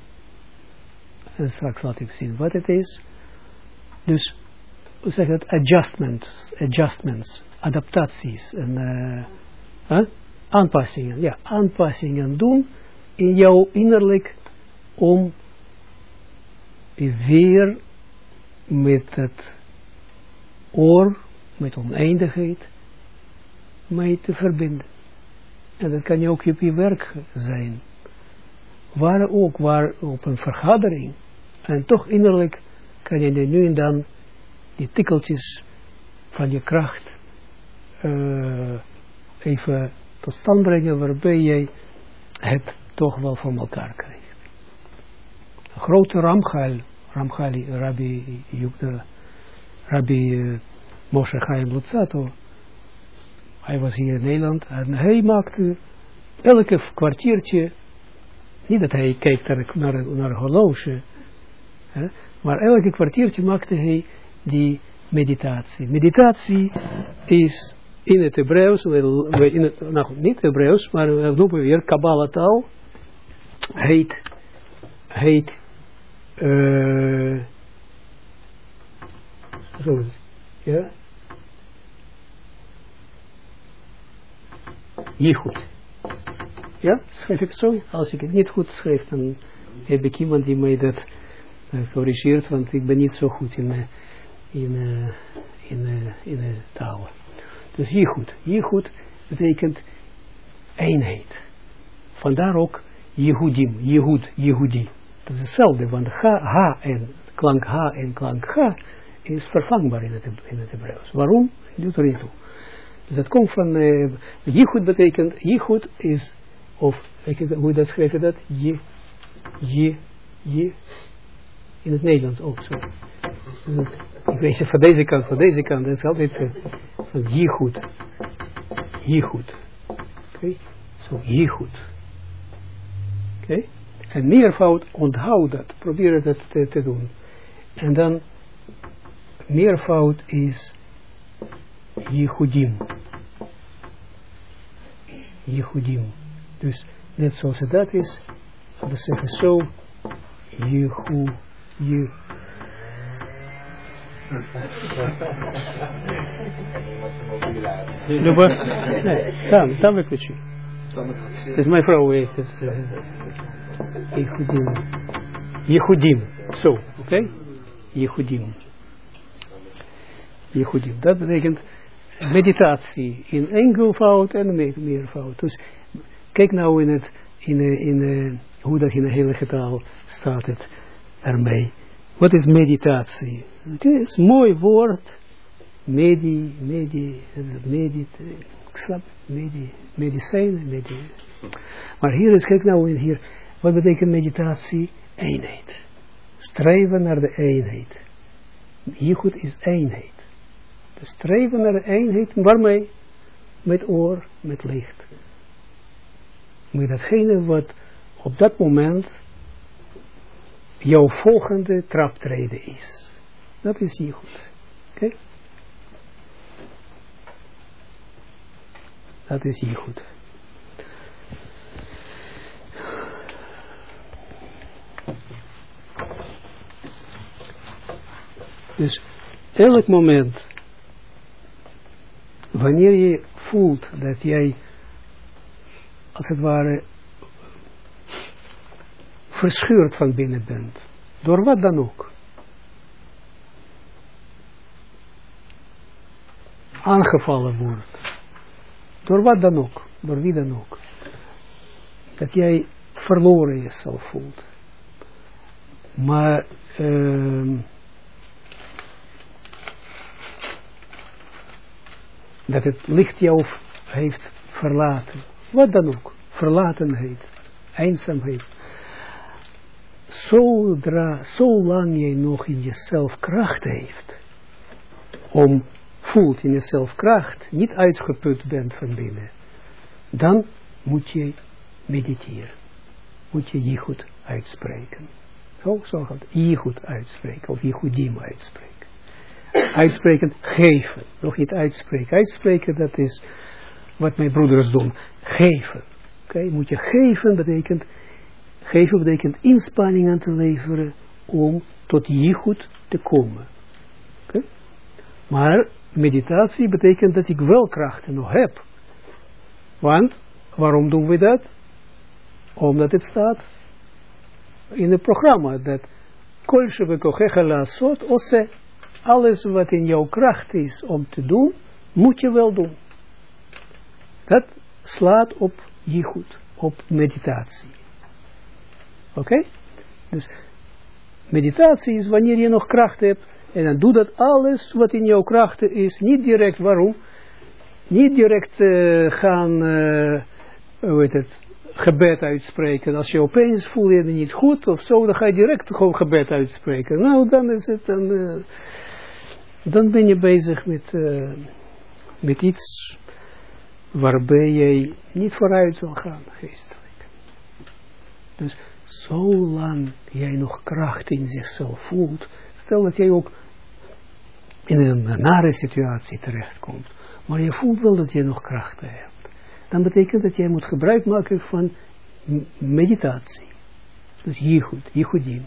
en straks laat ik zien wat het is, dus hoe zeg het, adjustments, adjustments, adaptaties en uh, aanpassingen, ja, aanpassingen doen in jouw innerlijk om weer met het oor, met oneindigheid, mee te verbinden. En dat kan je ook op je werk zijn. Waar ook, waar op een vergadering. En toch innerlijk kan je nu en dan die tikkeltjes van je kracht uh, even tot stand brengen waarbij jij het toch wel voor elkaar krijgt. Een grote Ramchal, Ramchali, Rabbi Yukda, Rabbi uh, Moshe Chaim Lutzato, hij was hier in Nederland en hij maakte elke kwartiertje, niet dat hij kijkt naar, naar, een horloge, maar elke kwartiertje maakte hij die meditatie. Meditatie is in het Hebreeuws, in het, nou niet Hebreeuws, maar we noemen weer Kabbalah taal, heet, heet, uh, zo, ja, goed. Ja, schrijf ik zo? Als ik het niet goed schrijf, dan heb ik iemand die mij dat uh, corrigeert, want ik ben niet zo goed in, in, uh, in, in de taal. Dus Jichud. Jichud betekent eenheid. Vandaar ook Jehudim, Jehud, Jehudi. Dat is hetzelfde, want H, H en klank H en klank H is vervangbaar in het, in Hebreeuws. Waarom? Doet er niet toe. Dus dat komt van, uh, Jichud betekent, Jichud is, of, hoe je dat schrijft, dat, je, je, je, in het Nederlands ook zo. ik weet je, van deze kant, van deze kant, dat is altijd uh, van Jichud. Jichud. Oké, okay? zo, so, Jichud. Oké, en meervoud, onthoud dat, probeer dat te, doen. En dan, meervoud is Jehudim. Jehudim. Dus net zoals dat is, we zeggen zo, Jehu, Je. Люба, там, там выключи. Это is mijn vrouw heeft het. Jehudim. Jehudim. Zo, oké? Jehudim. Jehudim. Dat betekent meditatie in enkelvoud en meervoud. Dus kijk nou in het, in, in, hoe dat in de hele taal staat het ermee. Wat is meditatie? Het is een mooi woord. Medi, medi, medit, snap, medi, medicijnen, medi. Maar hier is, kijk nou hier, wat betekent meditatie? Eenheid. Streven naar de eenheid. Hier goed is eenheid. Dus streven naar de eenheid, waarmee? Met oor, met licht. Met datgene wat op dat moment jouw volgende traptreden is. Dat is hier goed. Oké? Dat is hier goed. Dus elk moment, wanneer je voelt dat jij, als het ware, verscheurd van binnen bent, door wat dan ook, aangevallen wordt, door wat dan ook, door wie dan ook, dat jij verloren jezelf voelt. Maar uh, dat het licht jou heeft verlaten. Wat dan ook. Verlatenheid. Eenzaamheid. Zodra, zolang jij nog in jezelf kracht heeft. Om, voelt in jezelf kracht, niet uitgeput bent van binnen. Dan moet je mediteren. Moet je je goed uitspreken. Zo, zo gaat je goed uitspreken. Of je goedim uitspreken uitspreken, geven. Nog niet uitspreken. Uitspreken, dat is wat mijn broeders doen. Geven. Oké, moet je geven betekent, geven betekent inspanningen te leveren om tot goed te komen. Maar meditatie betekent dat ik wel krachten nog heb. Want, waarom doen we dat? Omdat het staat in het programma dat alles wat in jouw kracht is om te doen, moet je wel doen. Dat slaat op je goed, op meditatie. Oké? Dus meditatie is wanneer je nog kracht hebt, en dan doe dat alles wat in jouw krachten is, niet direct, waarom? Niet direct uh, gaan, uh, hoe heet het, gebed uitspreken. Als je opeens voel je je niet goed of zo, dan ga je direct gewoon gebed uitspreken. Nou, dan is het een... Uh, dan ben je bezig met, met iets waarbij jij niet vooruit zal gaan, geestelijk. Dus zolang jij nog kracht in zichzelf voelt, stel dat jij ook in een nare situatie terechtkomt, maar je voelt wel dat je nog krachten hebt, dan betekent dat jij moet gebruik maken van meditatie. Dus hier goed, hier goed in.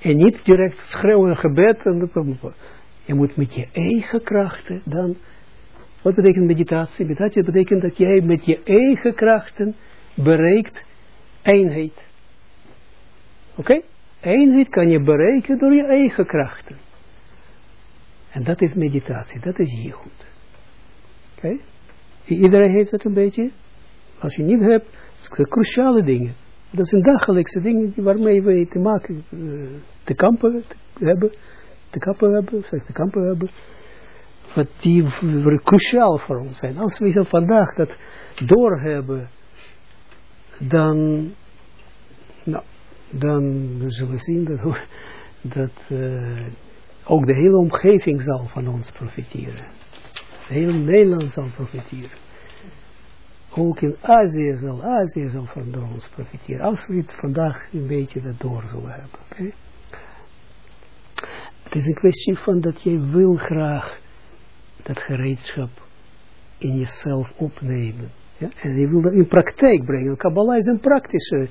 En niet direct schreeuwen gebed en je moet met je eigen krachten dan... Wat betekent meditatie? Meditatie betekent dat jij met je eigen krachten bereikt eenheid. Oké? Okay? Eenheid kan je bereiken door je eigen krachten. En dat is meditatie, dat is je goed. Oké? Iedereen heeft het een beetje. Als je niet hebt, zijn cruciale dingen. Dat zijn dagelijkse dingen waarmee we te maken, uh, te kampen hebben te kappen hebben, slecht te kampen hebben, wat die cruciaal voor ons zijn. Als we zo vandaag dat doorhebben, dan, nou, dan zullen we zien dat, dat uh, ook de hele omgeving zal van ons profiteren. De hele Nederland zal profiteren. Ook in Azië zal, Azië zal van ons profiteren. Als we het vandaag een beetje dat door hebben. Het is een kwestie van dat jij wil graag dat gereedschap in jezelf opnemen. Ja? En die wil dat in praktijk brengen. Kabbalah is een praktische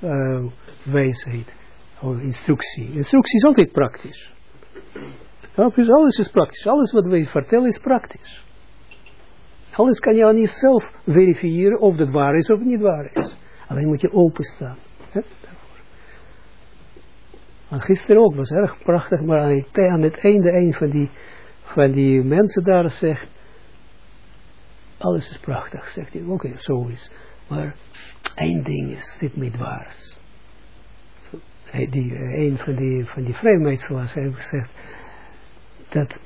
uh, wijsheid. Of instructie. Instructie is altijd praktisch. Alles is praktisch. Alles wat wij vertellen is praktisch. Alles kan je aan jezelf verifiëren of het waar is of niet waar is. Alleen moet je openstaan. En gisteren ook was erg prachtig, maar aan het einde een van die, van die mensen daar zegt, alles is prachtig, zegt hij, oké, zo is. Maar één ding is, zit niet waars. Die, een van die, van die vrijmetselaars heeft gezegd, dat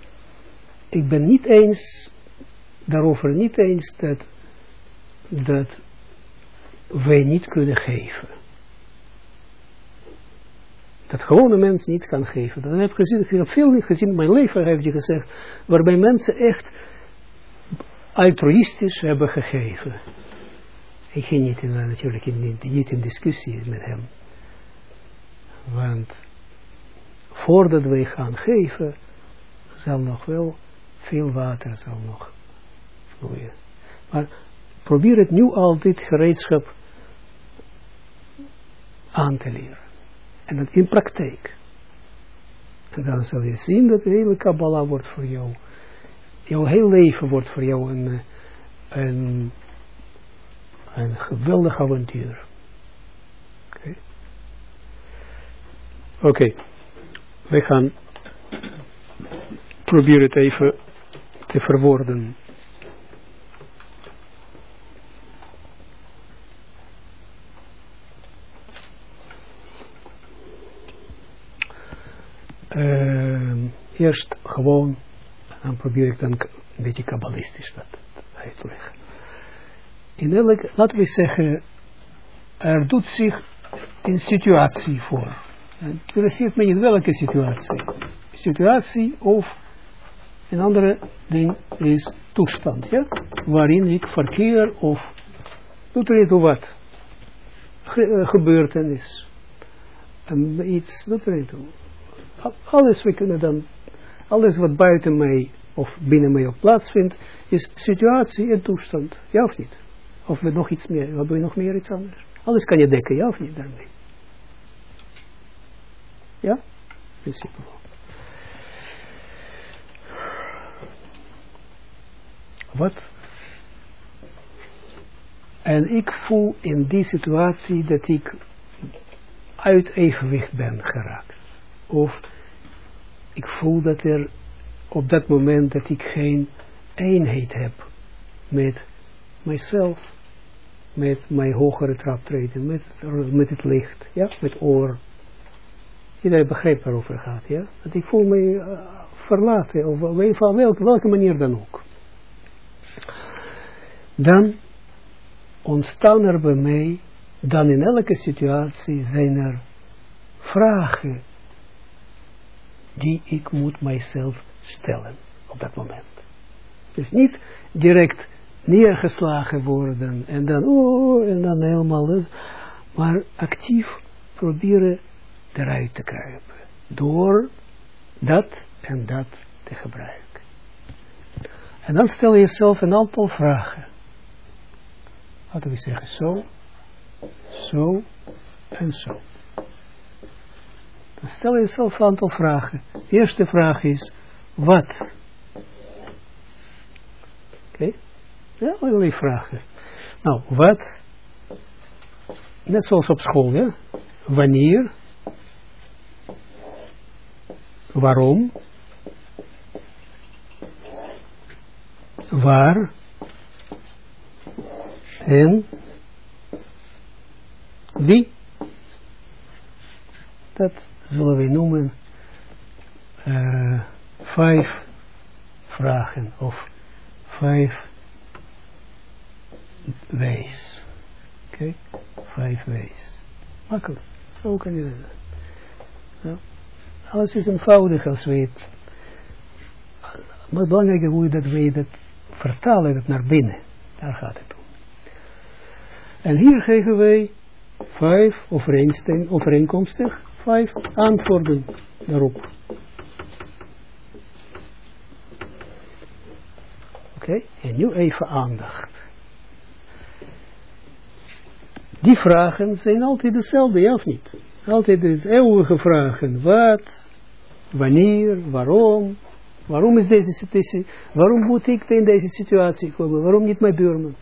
ik ben niet eens, daarover niet eens, dat, dat wij niet kunnen geven dat gewone mens niet kan geven. Dat heb ik gezien, ik heb veel gezien in mijn leven, heeft hij gezegd, waarbij mensen echt altruïstisch hebben gegeven. Ik ging niet in, natuurlijk niet in discussie met hem. Want voordat wij gaan geven, zal nog wel veel water zal nog vloeien. Maar probeer het nu al dit gereedschap aan te leren. En dat in praktijk. En dan zal je zien dat de hele Kabbalah wordt voor jou. Jouw heel leven wordt voor jou een, een, een geweldig avontuur. Oké. Oké. Okay. We gaan proberen het even te verwoorden. uh, eerst gewoon, dan probeer ik dan een beetje kabbalistisch dat uit te leggen. In elk, laten we zeggen, er doet zich een situatie voor. Het interesseert me in welke situatie. Situatie of een andere ding is toestand, ja? waarin ik verkeer of doet er niet wat. Ge gebeurtenis. Iets, doet er niet toe alles we kunnen dan, alles wat buiten mij of binnen mij op plaatsvindt, is situatie en toestand. Ja of niet? Of we nog iets meer, hebben we nog meer iets anders? Alles kan je dekken, ja of niet daarmee? Ja? Principe. Wat? En ik voel in die situatie dat ik uit evenwicht ben geraakt. Of ik voel dat er op dat moment dat ik geen eenheid heb met mijzelf, met mijn hogere traptreden, met, met het licht, ja, met oor. Iedereen begrijpt waarover gaat, ja. Dat ik voel me uh, verlaten, op welke, welke manier dan ook. Dan ontstaan er bij mij, dan in elke situatie zijn er vragen die ik moet mijzelf stellen op dat moment. Dus niet direct neergeslagen worden en dan, oh, en dan helemaal, maar actief proberen eruit te kruipen. Door dat en dat te gebruiken. En dan stel je jezelf een aantal vragen. Laten we zeggen zo, zo en zo. Dan stel jezelf een aantal vragen. De eerste vraag is, wat? Oké? Okay. Ja, allerlei vragen. Nou, wat? Net zoals op school, ja? Wanneer? Waarom? Waar? En? Wie? Dat zullen we noemen uh, vijf vragen of vijf wees. Oké, okay? vijf wees. Makkelijk, zo kan je dat. Alles is eenvoudig als we het. Maar het belangrijke hoe dat we dat vertalen dat naar binnen. Daar gaat het om. En hier geven wij vijf overeenkomstig vijf antwoorden daarop. Oké, en nu even aandacht. die vragen zijn altijd dezelfde, ja of niet? Altijd de eeuwige vragen. Wat, wanneer, waarom, waarom is deze situatie, waarom moet ik in deze situatie komen, waarom niet mijn buurman?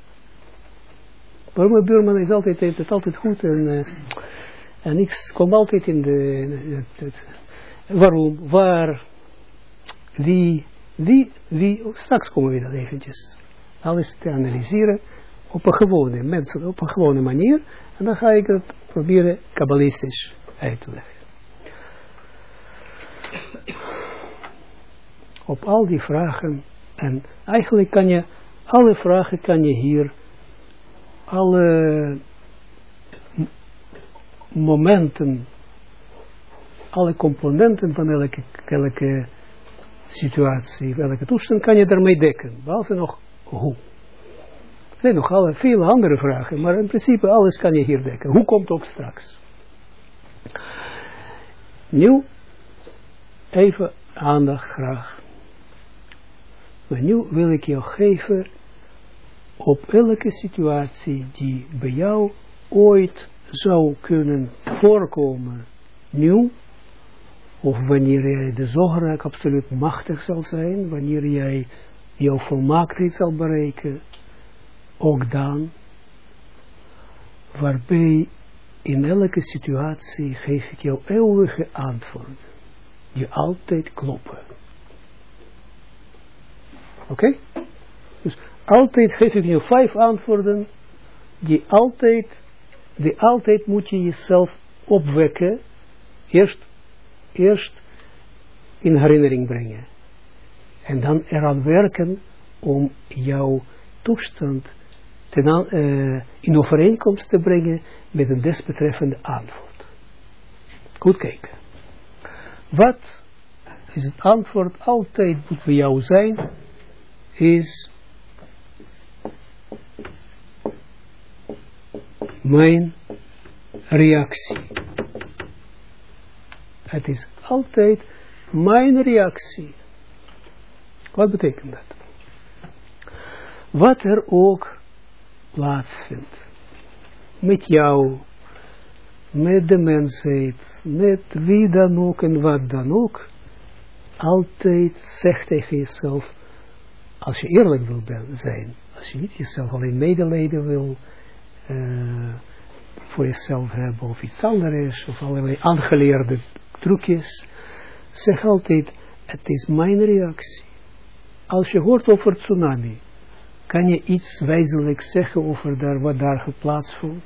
Waarom mijn buurman is altijd, altijd goed en, uh, en ik kom altijd in de, waarom, waar, wie, wie, wie, straks komen we dat eventjes, alles te analyseren op een gewone, mensen, op een gewone manier, en dan ga ik het proberen kabbalistisch uit te leggen. Op al die vragen, en eigenlijk kan je, alle vragen kan je hier, alle momenten, alle componenten van elke, elke situatie, welke toestand kan je daarmee dekken, behalve nog hoe. Er zijn nog alle, veel andere vragen, maar in principe alles kan je hier dekken. Hoe komt ook straks? Nu, even aandacht graag. Nu wil ik jou geven op elke situatie die bij jou ooit zou kunnen voorkomen, nu, of wanneer jij de zoger absoluut machtig zal zijn, wanneer jij jouw volmaaktheid zal bereiken, ook dan, waarbij in elke situatie geef ik jou eeuwige antwoorden, die altijd kloppen. Oké? Dus altijd geef ik jou vijf antwoorden, die altijd, die altijd moet je jezelf opwekken, eerst, eerst in herinnering brengen. En dan eraan werken om jouw toestand ten, uh, in overeenkomst te brengen met een desbetreffende antwoord. Goed kijken. Wat is het antwoord altijd moet bij jou zijn, is mijn reactie. Het is altijd mijn reactie. Wat betekent dat? Wat er ook plaatsvindt. Met jou, met de mensheid, met wie dan ook en wat dan ook. Altijd zeg tegen jezelf, als je eerlijk wil zijn, als je niet jezelf alleen medelijden wil uh, voor jezelf hebben of iets anders, of allerlei aangeleerde trucjes, zeg altijd, het is mijn reactie. Als je hoort over tsunami, kan je iets wezenlijk zeggen over daar, wat daar geplaatsvond?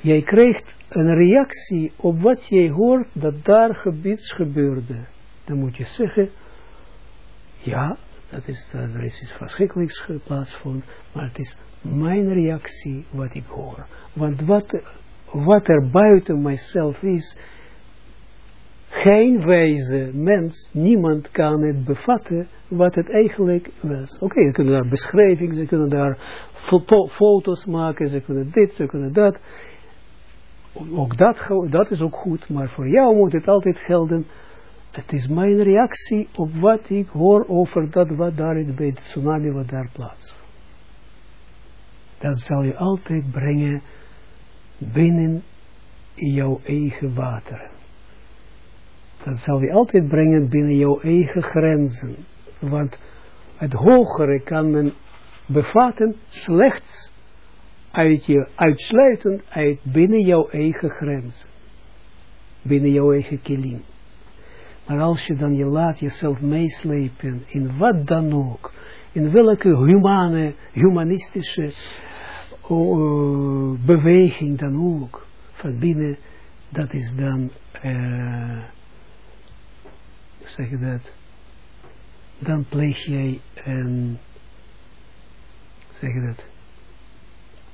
Jij krijgt een reactie op wat jij hoort dat daar gebieds gebeurde. Dan moet je zeggen, ja, dat is, er is iets verschrikkelijks geplaatsvond, maar het is mijn reactie wat ik hoor. Want wat, wat er buiten mijzelf is, geen wijze mens, niemand kan het bevatten wat het eigenlijk was. Oké, ze kunnen daar beschrijvingen, ze kunnen daar foto, foto's maken, ze kunnen dit, ze kunnen dat. Ook dat, dat is ook goed, maar voor jou moet het altijd gelden. Het is mijn reactie op wat ik hoor over dat wat daar in de tsunami wat daar plaats. Dat zal je altijd brengen binnen jouw eigen wateren dat zal je altijd brengen binnen jouw eigen grenzen. Want het hogere kan men bevatten slechts uit je, uitsluitend uit binnen jouw eigen grenzen. Binnen jouw eigen kilim. Maar als je dan je laat jezelf meeslepen in wat dan ook, in welke humane, humanistische uh, beweging dan ook, van binnen, dat is dan uh, zeg je dat, dan pleeg jij een, zeg dat,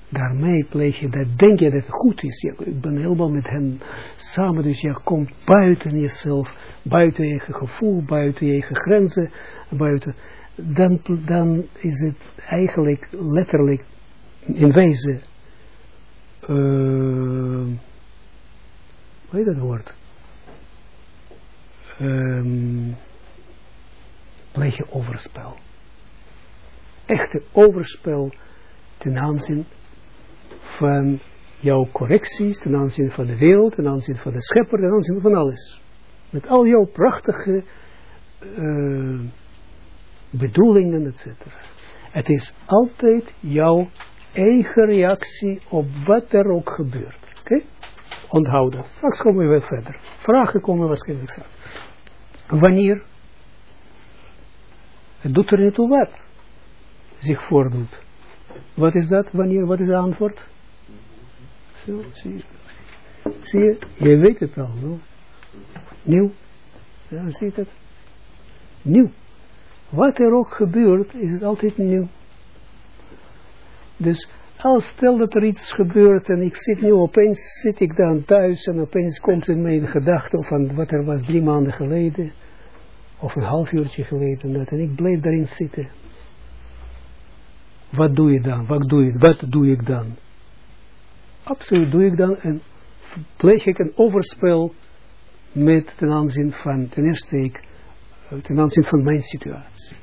daarmee pleeg je dat, denk je dat het goed is. Ja, ik ben helemaal met hen samen, dus je komt buiten jezelf, buiten je gevoel, buiten je grenzen, buiten, dan, dan is het eigenlijk letterlijk in wezen, uh, hoe heet dat woord? Um, pleeg je overspel. Echte overspel ten aanzien van jouw correcties, ten aanzien van de wereld, ten aanzien van de schepper, ten aanzien van alles. Met al jouw prachtige uh, bedoelingen, etc. Het is altijd jouw eigen reactie op wat er ook gebeurt. Oké? Onthoud dat. Straks komen we weer verder. Vragen komen waarschijnlijk straks. Wanneer? Het doet er niet toe wat zich voordoet. Wat is dat? Wanneer? Wat is de antwoord? Zo, zie je. Zie je? Je weet het al. No? Nieuw. Ja, zie je het? Nieuw. Wat er ook gebeurt, is het altijd nieuw. Dus als stel dat er iets gebeurt en ik zit nu, opeens zit ik dan thuis en opeens komt in mijn gedachte van wat er was drie maanden geleden, of een half uurtje geleden, en ik bleef daarin zitten. Wat doe je dan? Wat doe, je, wat doe ik dan? Absoluut doe ik dan en pleeg ik een overspel met ten aanzien van, ten eerste ik, ten aanzien van mijn situatie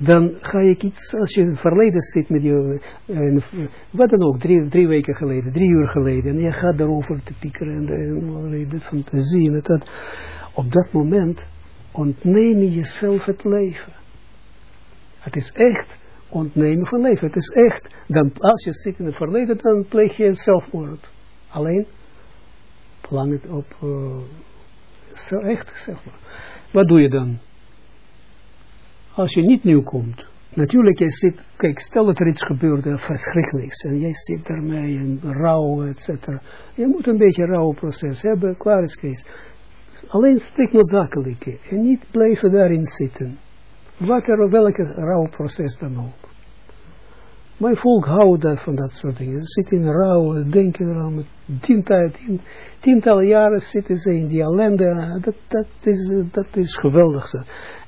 dan ga ik iets, als je in het verleden zit met je, uh, wat dan ook, drie, drie weken geleden, drie uur geleden, en je gaat daarover te piekeren en, en dit fantasie en dat, op dat moment ontneem je jezelf het leven. Het is echt ontnemen van leven. Het is echt, dan, als je zit in het verleden, dan pleeg je zelfmoord. Alleen, plan het op, uh, echt zelfmoord. Wat doe je dan? als je niet nieuw komt. Natuurlijk, je zit, kijk, stel dat er iets gebeurt, uh, verschrikkelijks, en jij zit daarmee in rouw, et cetera. Je moet een beetje rouwproces hebben, klaar is Kees. Alleen strikt noodzakelijke, en niet blijven daarin zitten. Wat er, welke rouwproces dan ook. Mijn volk houdt van dat soort dingen. Ze zitten in rouw, denken eraan, tientallen, tientallen jaren zitten ze in die ellende. Dat, dat, is, dat is geweldig. Zo.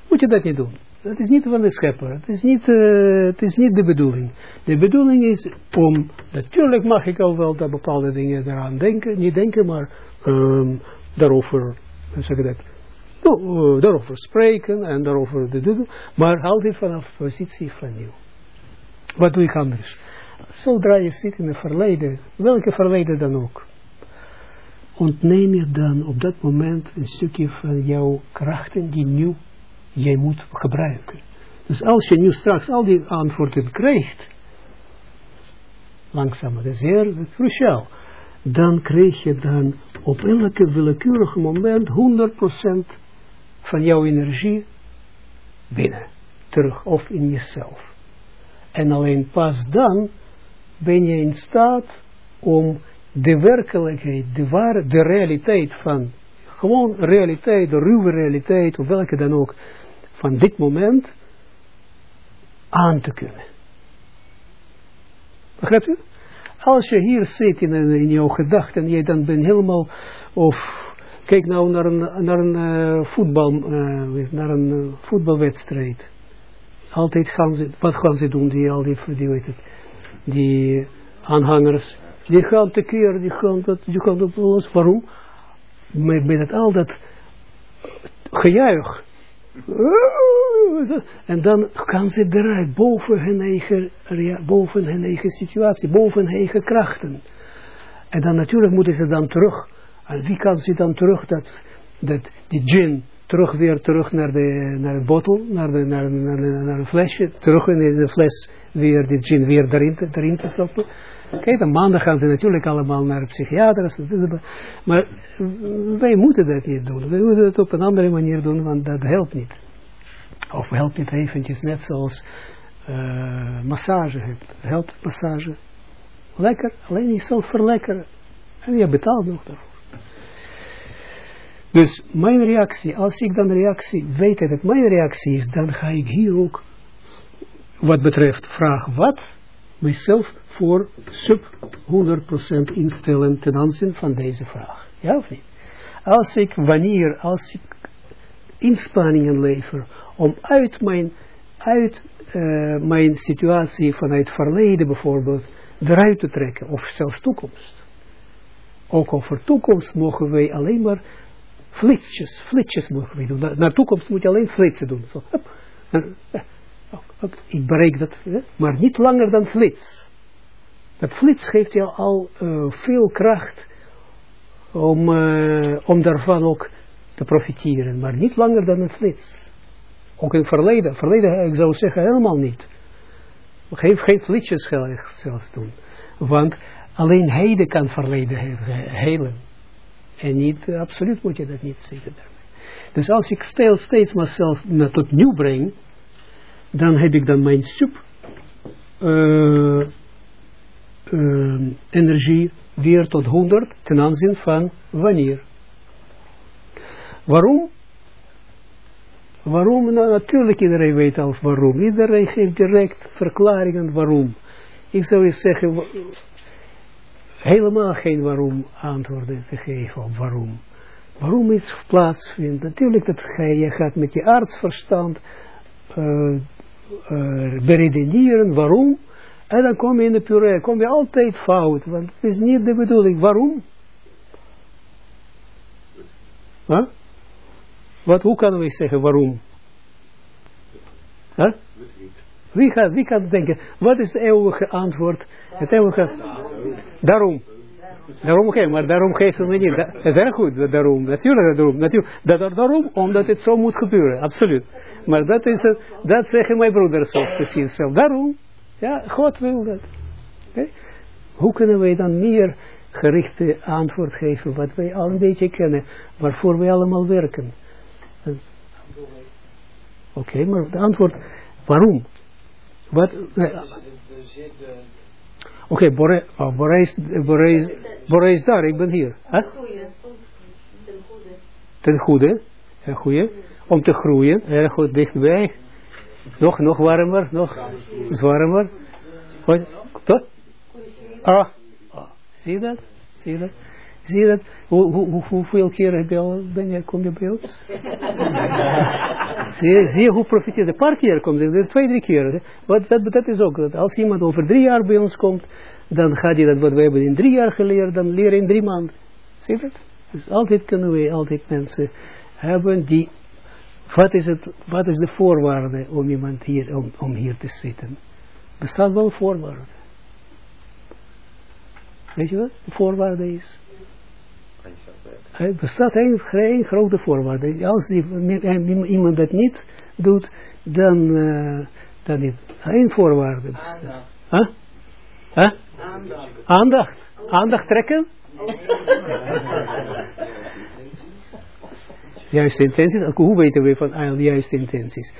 Moet je dat niet doen. Dat is niet van de schepper. Het is niet, het is niet de bedoeling. De bedoeling is om, natuurlijk mag ik al wel dat bepaalde dingen eraan denken, niet denken, maar um, daarover, zeg ik dat, no, uh, daarover spreken en daarover de doen, maar altijd vanaf positie van jou. Wat doe ik anders? Zodra je zit in het verleden, welke verleden dan ook, ontneem je dan op dat moment een stukje van jouw krachten die nieuw jij moet gebruiken. Dus als je nu straks al die antwoorden krijgt, langzaam, dat is heel cruciaal, dan krijg je dan op elke willekeurige moment 100% van jouw energie binnen, terug, of in jezelf. En alleen pas dan ben je in staat om de werkelijkheid, de, ware, de realiteit van, gewoon realiteit, de ruwe realiteit, of welke dan ook, van dit moment aan te kunnen. Begrijpt u? Als je hier zit in, in jouw gedachten en je dan bent helemaal, of kijk nou naar een, naar een, uh, voetbal, uh, naar een uh, voetbalwedstrijd. Altijd gaan ze, wat gaan ze doen, die, al die, die, weet het, die aanhangers, die gaan tekeer, die gaan dat, die gaan dat alles, waarom? Met, met al dat gejuich, en dan gaan ze eruit, boven hun eigen, boven hun eigen situatie, boven hun eigen krachten. En dan natuurlijk moeten ze dan terug. En wie kan ze dan terug, dat, dat die gin, terug weer terug naar de, naar de bottle, naar, de, naar, naar, naar een flesje, terug in de fles, weer die gin weer erin te, stoppen. Kijk, dan maandag gaan ze natuurlijk allemaal naar de psychiater. Maar wij moeten dat niet doen. Wij moeten het op een andere manier doen, want dat helpt niet. Of helpt niet eventjes net zoals uh, massage. Helpt massage. Lekker, alleen jezelf verlekkeren. En je betaalt nog daarvoor. Dus mijn reactie, als ik dan reactie weet dat het mijn reactie is, dan ga ik hier ook, wat betreft vraag wat, mijzelf voor sub 100% instellen ten aanzien van deze vraag. Ja of niet? Als ik, wanneer, als ik inspanningen lever om uit mijn, uit uh, mijn situatie vanuit verleden bijvoorbeeld eruit te trekken, of zelfs toekomst. Ook over toekomst mogen wij alleen maar flitsjes, flitsjes mogen wij doen. Naar, toekomst moet je alleen flitsen doen. Zo, ik bereik dat, maar niet langer dan flits. Dat flits geeft jou al uh, veel kracht om, uh, om daarvan ook te profiteren, maar niet langer dan een flits. Ook in het verleden, verleden ik zou zeggen helemaal niet. Geef geen flitsjes zelfs doen. Want alleen heide kan verleden helen. En niet, absoluut moet je dat niet zeggen. Dus als ik stel steeds mezelf naar tot nieuw breng, dan heb ik dan mijn sub uh, uh, energie weer tot 100 ten aanzien van wanneer. Waarom? Waarom? Nou, natuurlijk iedereen weet al waarom. Iedereen geeft direct verklaringen waarom. Ik zou je zeggen, helemaal geen waarom antwoorden te geven op waarom. Waarom iets plaatsvindt. Natuurlijk dat je gaat met je artsverstand uh, uh, beredeneren waarom. En dan kom je in de puree, kom je altijd fout. Want het is niet de bedoeling. Waarom? Huh? Wat, hoe kunnen we zeggen waarom? Huh? Wie, gaat, wie kan denken, wat is het eeuwige antwoord? Het eeuwige, daarom. Daarom, oké, maar daarom geeft het niet. Dat is goed, daarom. Natuurlijk, daarom. Natuurlijk, dat, daarom, omdat het zo moet gebeuren, absoluut. Maar dat is dat zeggen mijn broeders ook precies zo. Daarom, ja, God wil dat. Hoe kunnen wij dan meer gerichte antwoord geven, wat wij al een beetje kennen, waarvoor wij allemaal werken? Oké, maar het antwoord, waarom? Wat? Nee. Oké, Boré is, daar, ik ben hier. Huh? Ten goede. Ten goede. Om te groeien, erg goed dichtbij. Nog, nog warmer, nog warmer. Wat? Ah, zie je dat? Zie je dat? Zie je dat? Hoe, hoe, hoeveel keer heb je al, ben je, kom je bij ons? zie, je, zie je hoe profiteert? Een paar keer komt je, twee, drie keer. Wat, dat, dat is ook, dat als iemand over drie jaar bij ons komt, dan gaat hij dat wat we hebben in drie jaar geleerd, dan leren in drie maanden. Zie je dat? Dus altijd kunnen we altijd mensen hebben die, wat is, het, wat is de voorwaarde om iemand hier, om, om hier te zitten? Bestaat wel voorwaarde. Weet je wat de voorwaarde is? Er bestaat één, één grote voorwaarde. Als die, iemand dat niet doet, dan, uh, dan niet. Eén voorwaarde bestaat. Huh? Huh? Aandacht. Aandacht. Aandacht trekken? juiste intenties. Hoe weten we van de juiste intenties?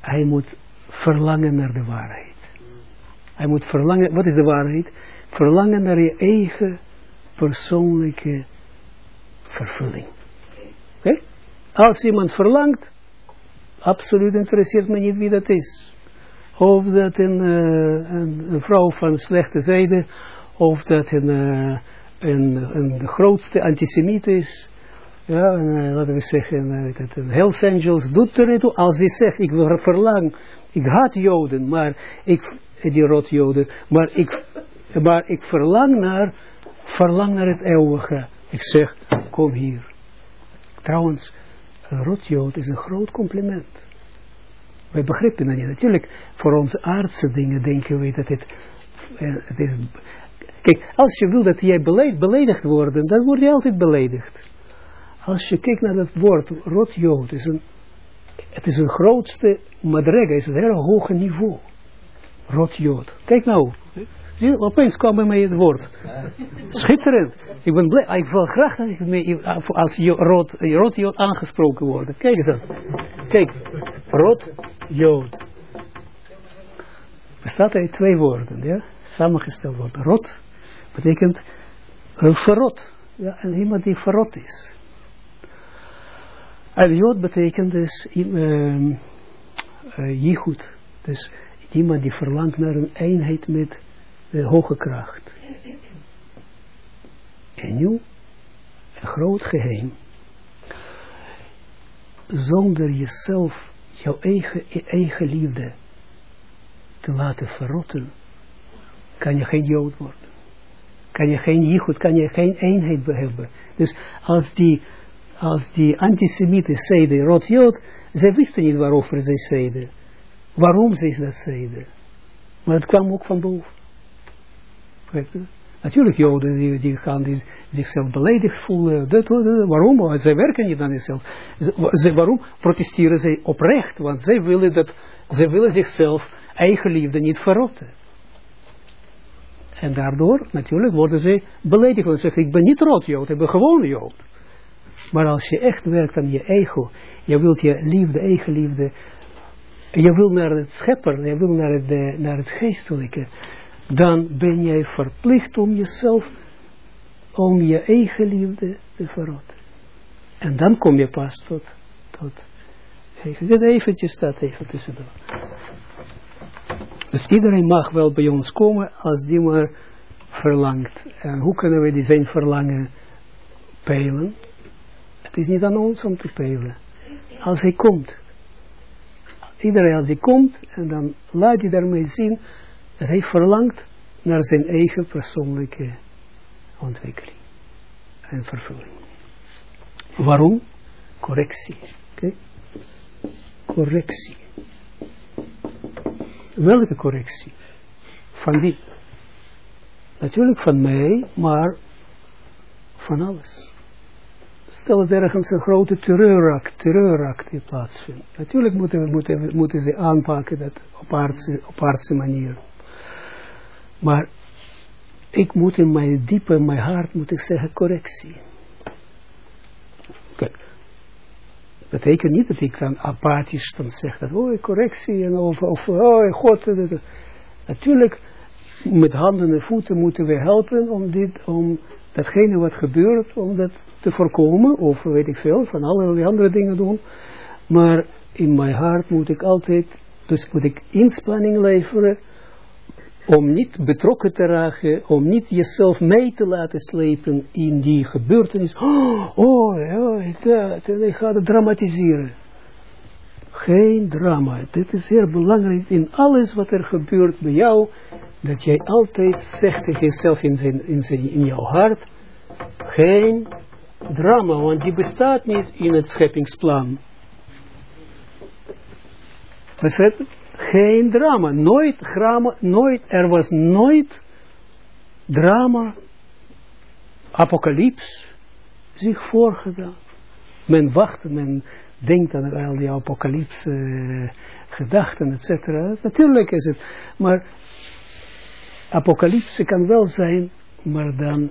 Hij moet verlangen naar de waarheid. Hij moet verlangen, wat is de waarheid? Verlangen naar je eigen persoonlijke vervulling. Als iemand verlangt, absoluut interesseert me niet wie dat is. Of dat een, uh, een, een, vrouw van slechte zijde, of dat een, uh, een, een grootste antisemiet is. Ja, en, uh, laten we zeggen, een Hells Angels doet er niet toe. Als hij zegt, ik verlang, ik haat Joden, maar ik, die rot Joden, maar ik, maar ik verlang naar verlang naar het eeuwige. Ik zeg, kom hier. Trouwens, een rotjood is een groot compliment. Wij begrijpen dat niet. Natuurlijk, voor onze aardse dingen denken we dat het, eh, het is... Kijk, als je wil dat jij beledigd wordt, dan word je altijd beledigd. Als je kijkt naar het woord rotjood, is een, het is een grootste madrega, is een heel hoog niveau. Rotjood. Kijk nou, Zie, opeens kwam bij mij het woord. Schitterend. Ik ben blij. Ik wil graag dat ik mee, als je rood, jood aangesproken wordt. Kijk eens aan. Kijk. Rood jood. Bestaat uit twee woorden. Ja? Samengesteld wordt. Rot betekent uh, verrot. Ja, en iemand die verrot is. En jood betekent dus uh, uh, Dus iemand die verlangt naar een eenheid met de hoge kracht. En nu, een groot geheim. Zonder jezelf, jouw eigen, eigen liefde te laten verrotten, kan je geen jood worden. Kan je geen jichud, kan je geen eenheid hebben. Dus als die, als die antisemieten zeiden, rot jood, zij wisten niet waarover zij zeiden. Waarom zij dat zeiden. Maar het kwam ook van boven. Natuurlijk Joden die, die gaan die zichzelf beledigd voelen. Dat, dat, waarom? Zij werken niet aan zichzelf. Ze, waarom protesteren zij oprecht? Want zij willen, dat, zij willen zichzelf eigenliefde niet verrotten. En daardoor natuurlijk worden ze beledigd. En zeggen, ik ben niet rot Jood, ik ben gewoon Jood. Maar als je echt werkt aan je ego, je wilt je liefde, eigenliefde, je wil naar het schepper, je wil naar het, naar het geestelijke, dan ben jij verplicht om jezelf, om je eigen liefde te verrotten. En dan kom je pas tot, tot zet eventjes dat even tussendoor. Dus iedereen mag wel bij ons komen als die maar verlangt. En hoe kunnen we die zijn verlangen peilen? Het is niet aan ons om te peilen. Als hij komt. Iedereen als hij komt, en dan laat hij daarmee zien hij verlangt naar zijn eigen persoonlijke ontwikkeling en vervulling. Waarom? Correctie. Correctie. Welke correctie? Van wie? Natuurlijk van mij, maar van alles. Stel dat ergens een grote terreuract, terreuract plaatsvindt. Natuurlijk moeten, we, moeten, moeten ze aanpakken dat op aardse, op aardse manier. Maar ik moet in mijn diepe, in mijn hart, moet ik zeggen, correctie. Kijk, dat betekent niet dat ik dan apathisch dan zeg dat, oh, correctie, en of, of oh, God, dat, natuurlijk, met handen en voeten moeten we helpen om dit, om datgene wat gebeurt, om dat te voorkomen, of weet ik veel, van allerlei andere dingen doen, maar in mijn hart moet ik altijd, dus moet ik inspanning leveren, om niet betrokken te raken, om niet jezelf mee te laten slepen in die gebeurtenis. Oh, oh ja, ik, ik ga het dramatiseren. Geen drama. Dit is zeer belangrijk in alles wat er gebeurt bij jou, dat jij altijd zegt tegen jezelf in, in, in jouw hart, geen drama, want die bestaat niet in het scheppingsplan. Begrijp je? Geen drama. Nooit drama. Nooit. Er was nooit drama. Apocalyps zich voorgedaan. Men wacht, men denkt aan al die apocalypse uh, gedachten, et cetera. Natuurlijk is het. Maar apocalypse kan wel zijn, maar dan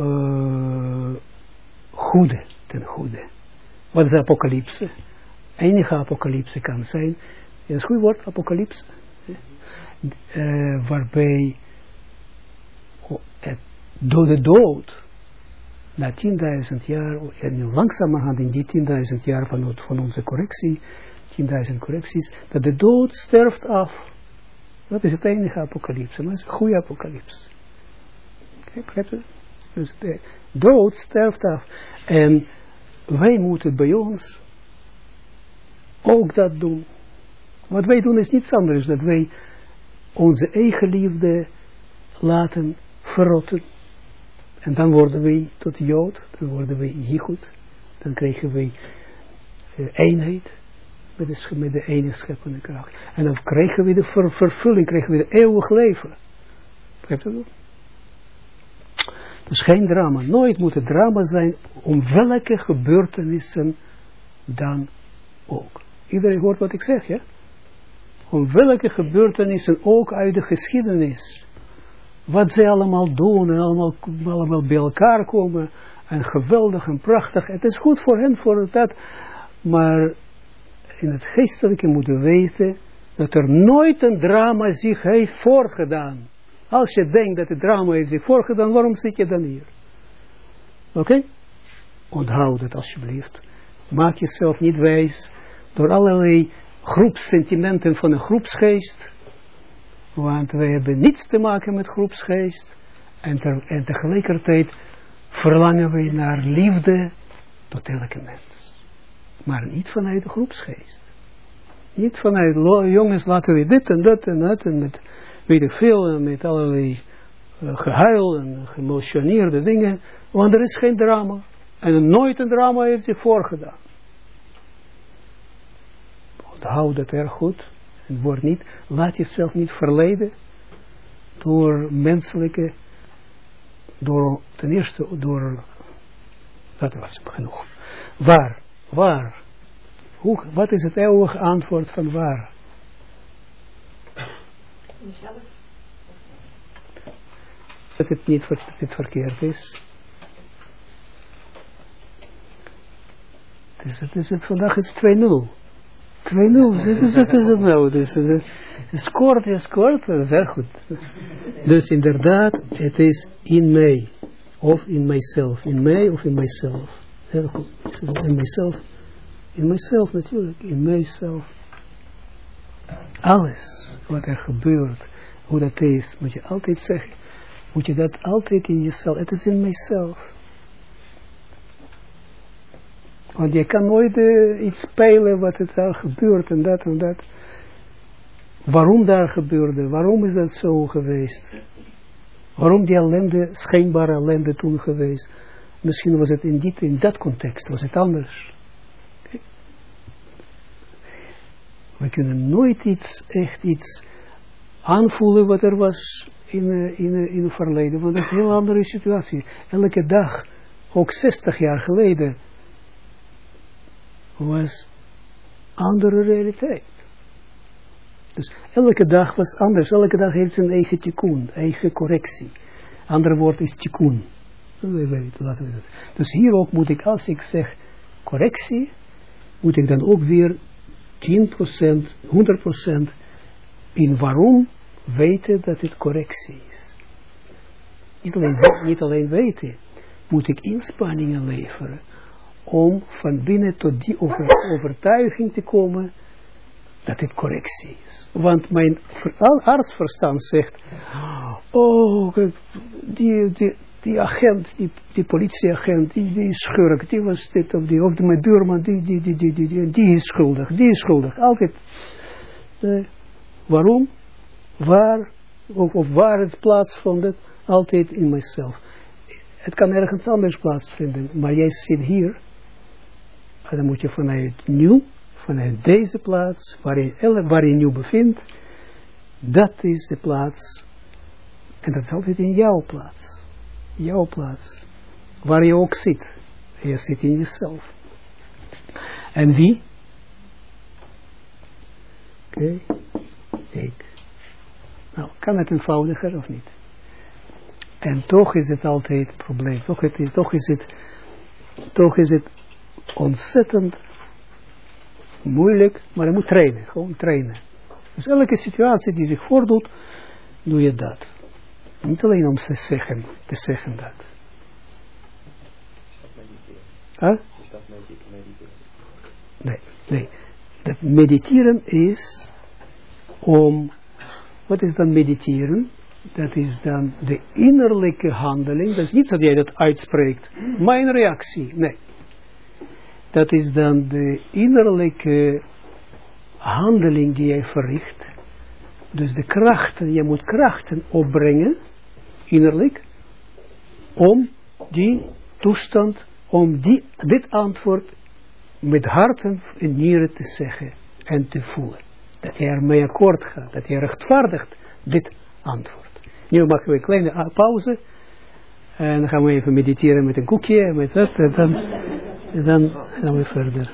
uh, goede, ten goede. Wat is apocalypse? Enige apocalypse kan zijn, is een goed woord, apocalypse, uh, waarbij door de dood, na 10.000 jaar, en langzamerhand in die 10.000 jaar van, van onze correctie, 10.000 correcties, dat de dood sterft af. Dat is het enige apocalypse, maar het is een goede apocalypse. Okay, dus de dood sterft af. En wij moeten bij ons ook dat doen. Wat wij doen is niets anders, dat wij onze eigen liefde laten verrotten. En dan worden wij tot Jood, dan worden wij Jichud, dan krijgen wij uh, eenheid met de, met de ene scheppende kracht. En dan krijgen we de ver, vervulling, krijgen we de eeuwig leven. Begrijpt u dat? Dus geen drama. Nooit moet het drama zijn om welke gebeurtenissen dan ook. Iedereen hoort wat ik zeg, ja? Om welke gebeurtenissen ook uit de geschiedenis. Wat zij allemaal doen en allemaal, allemaal bij elkaar komen. En geweldig en prachtig. Het is goed voor hen, voor dat. Maar in het geestelijke moeten we weten dat er nooit een drama zich heeft voorgedaan. Als je denkt dat het drama heeft zich voorgedaan, waarom zit je dan hier? Oké? Onthoud het alsjeblieft. Maak jezelf niet wijs door allerlei groepssentimenten van een groepsgeest. Want wij hebben niets te maken met groepsgeest. En, en tegelijkertijd verlangen wij naar liefde tot elke mens. Maar niet vanuit de groepsgeest. Niet vanuit, jongens, laten we dit en dat en dat en met, weet veel, en met allerlei uh, gehuil en geëmotioneerde dingen. Want er is geen drama. En nooit een drama heeft zich voorgedaan onthoud dat erg goed. Het wordt niet, laat jezelf niet verleiden door menselijke, door, ten eerste door, dat was genoeg. Waar, waar, hoe, wat is het eeuwige antwoord van waar? Dat het niet dat het verkeerd is. Dus het is het, vandaag is 2-0. 2-0, is het nou. Dus scoort, je scoort, goed. Dus inderdaad, het is in mij. Of in myself. In mij of in myself. Heel goed. In myself. In myself natuurlijk. In myself. Alles wat er gebeurt, hoe dat is, moet je altijd zeggen. Moet je dat altijd in jezelf. Het is in myself. Want je kan nooit uh, iets spelen wat het daar gebeurt en dat en dat. Waarom daar gebeurde, waarom is dat zo geweest? Waarom die ellende, schijnbare ellende toen geweest? Misschien was het in, dit, in dat context, was het anders. We kunnen nooit iets, echt iets aanvoelen wat er was in, in, in het verleden, want dat is een heel andere situatie. Elke dag, ook 60 jaar geleden, was andere realiteit. Dus elke dag was anders. Elke dag heeft zijn eigen tikkun, eigen correctie. Andere woord is tikkun. Dus hier ook moet ik, als ik zeg correctie, moet ik dan ook weer 10%, 100% in waarom weten dat het correctie is. Niet alleen weten, moet ik inspanningen leveren om van binnen tot die overtuiging te komen dat het correctie is. Want mijn artsverstand zegt, oh, die, die, die agent, die, die politieagent, die, die schurk, die was dit of die, of de, mijn buurman, die, die, die, die, die, die, die is schuldig, die is schuldig. Altijd. Uh, waarom? Waar, of waar het plaatsvond, altijd in mijzelf. Het kan ergens anders plaatsvinden, maar jij zit hier en dan moet je vanuit nu, vanuit deze plaats, waar je nu bevindt, dat is de plaats, en dat is altijd in jouw plaats, jouw plaats, waar je ook zit. Je zit in jezelf. En wie? Oké, ik. Nou, kan het eenvoudiger of niet? En toch is het altijd een probleem. Toch, het is, toch, is het, toch is het ontzettend moeilijk, maar je moet trainen, gewoon trainen. Dus elke situatie die zich voordoet, doe je dat. Niet alleen om te zeggen, te zeggen dat. Nee, nee. Dat mediteren is om, wat is dan mediteren? Dat is dan de innerlijke handeling, dat is niet dat jij dat uitspreekt, mijn reactie, nee dat is dan de innerlijke handeling die jij verricht. Dus de krachten, je moet krachten opbrengen, innerlijk, om die toestand, om die, dit antwoord met harten en nieren te zeggen en te voelen. Dat je ermee akkoord gaat, dat je rechtvaardigt dit antwoord. Nu maken we een kleine pauze. En dan gaan we even mediteren met een koekje, met dat. En dan, dan gaan we verder.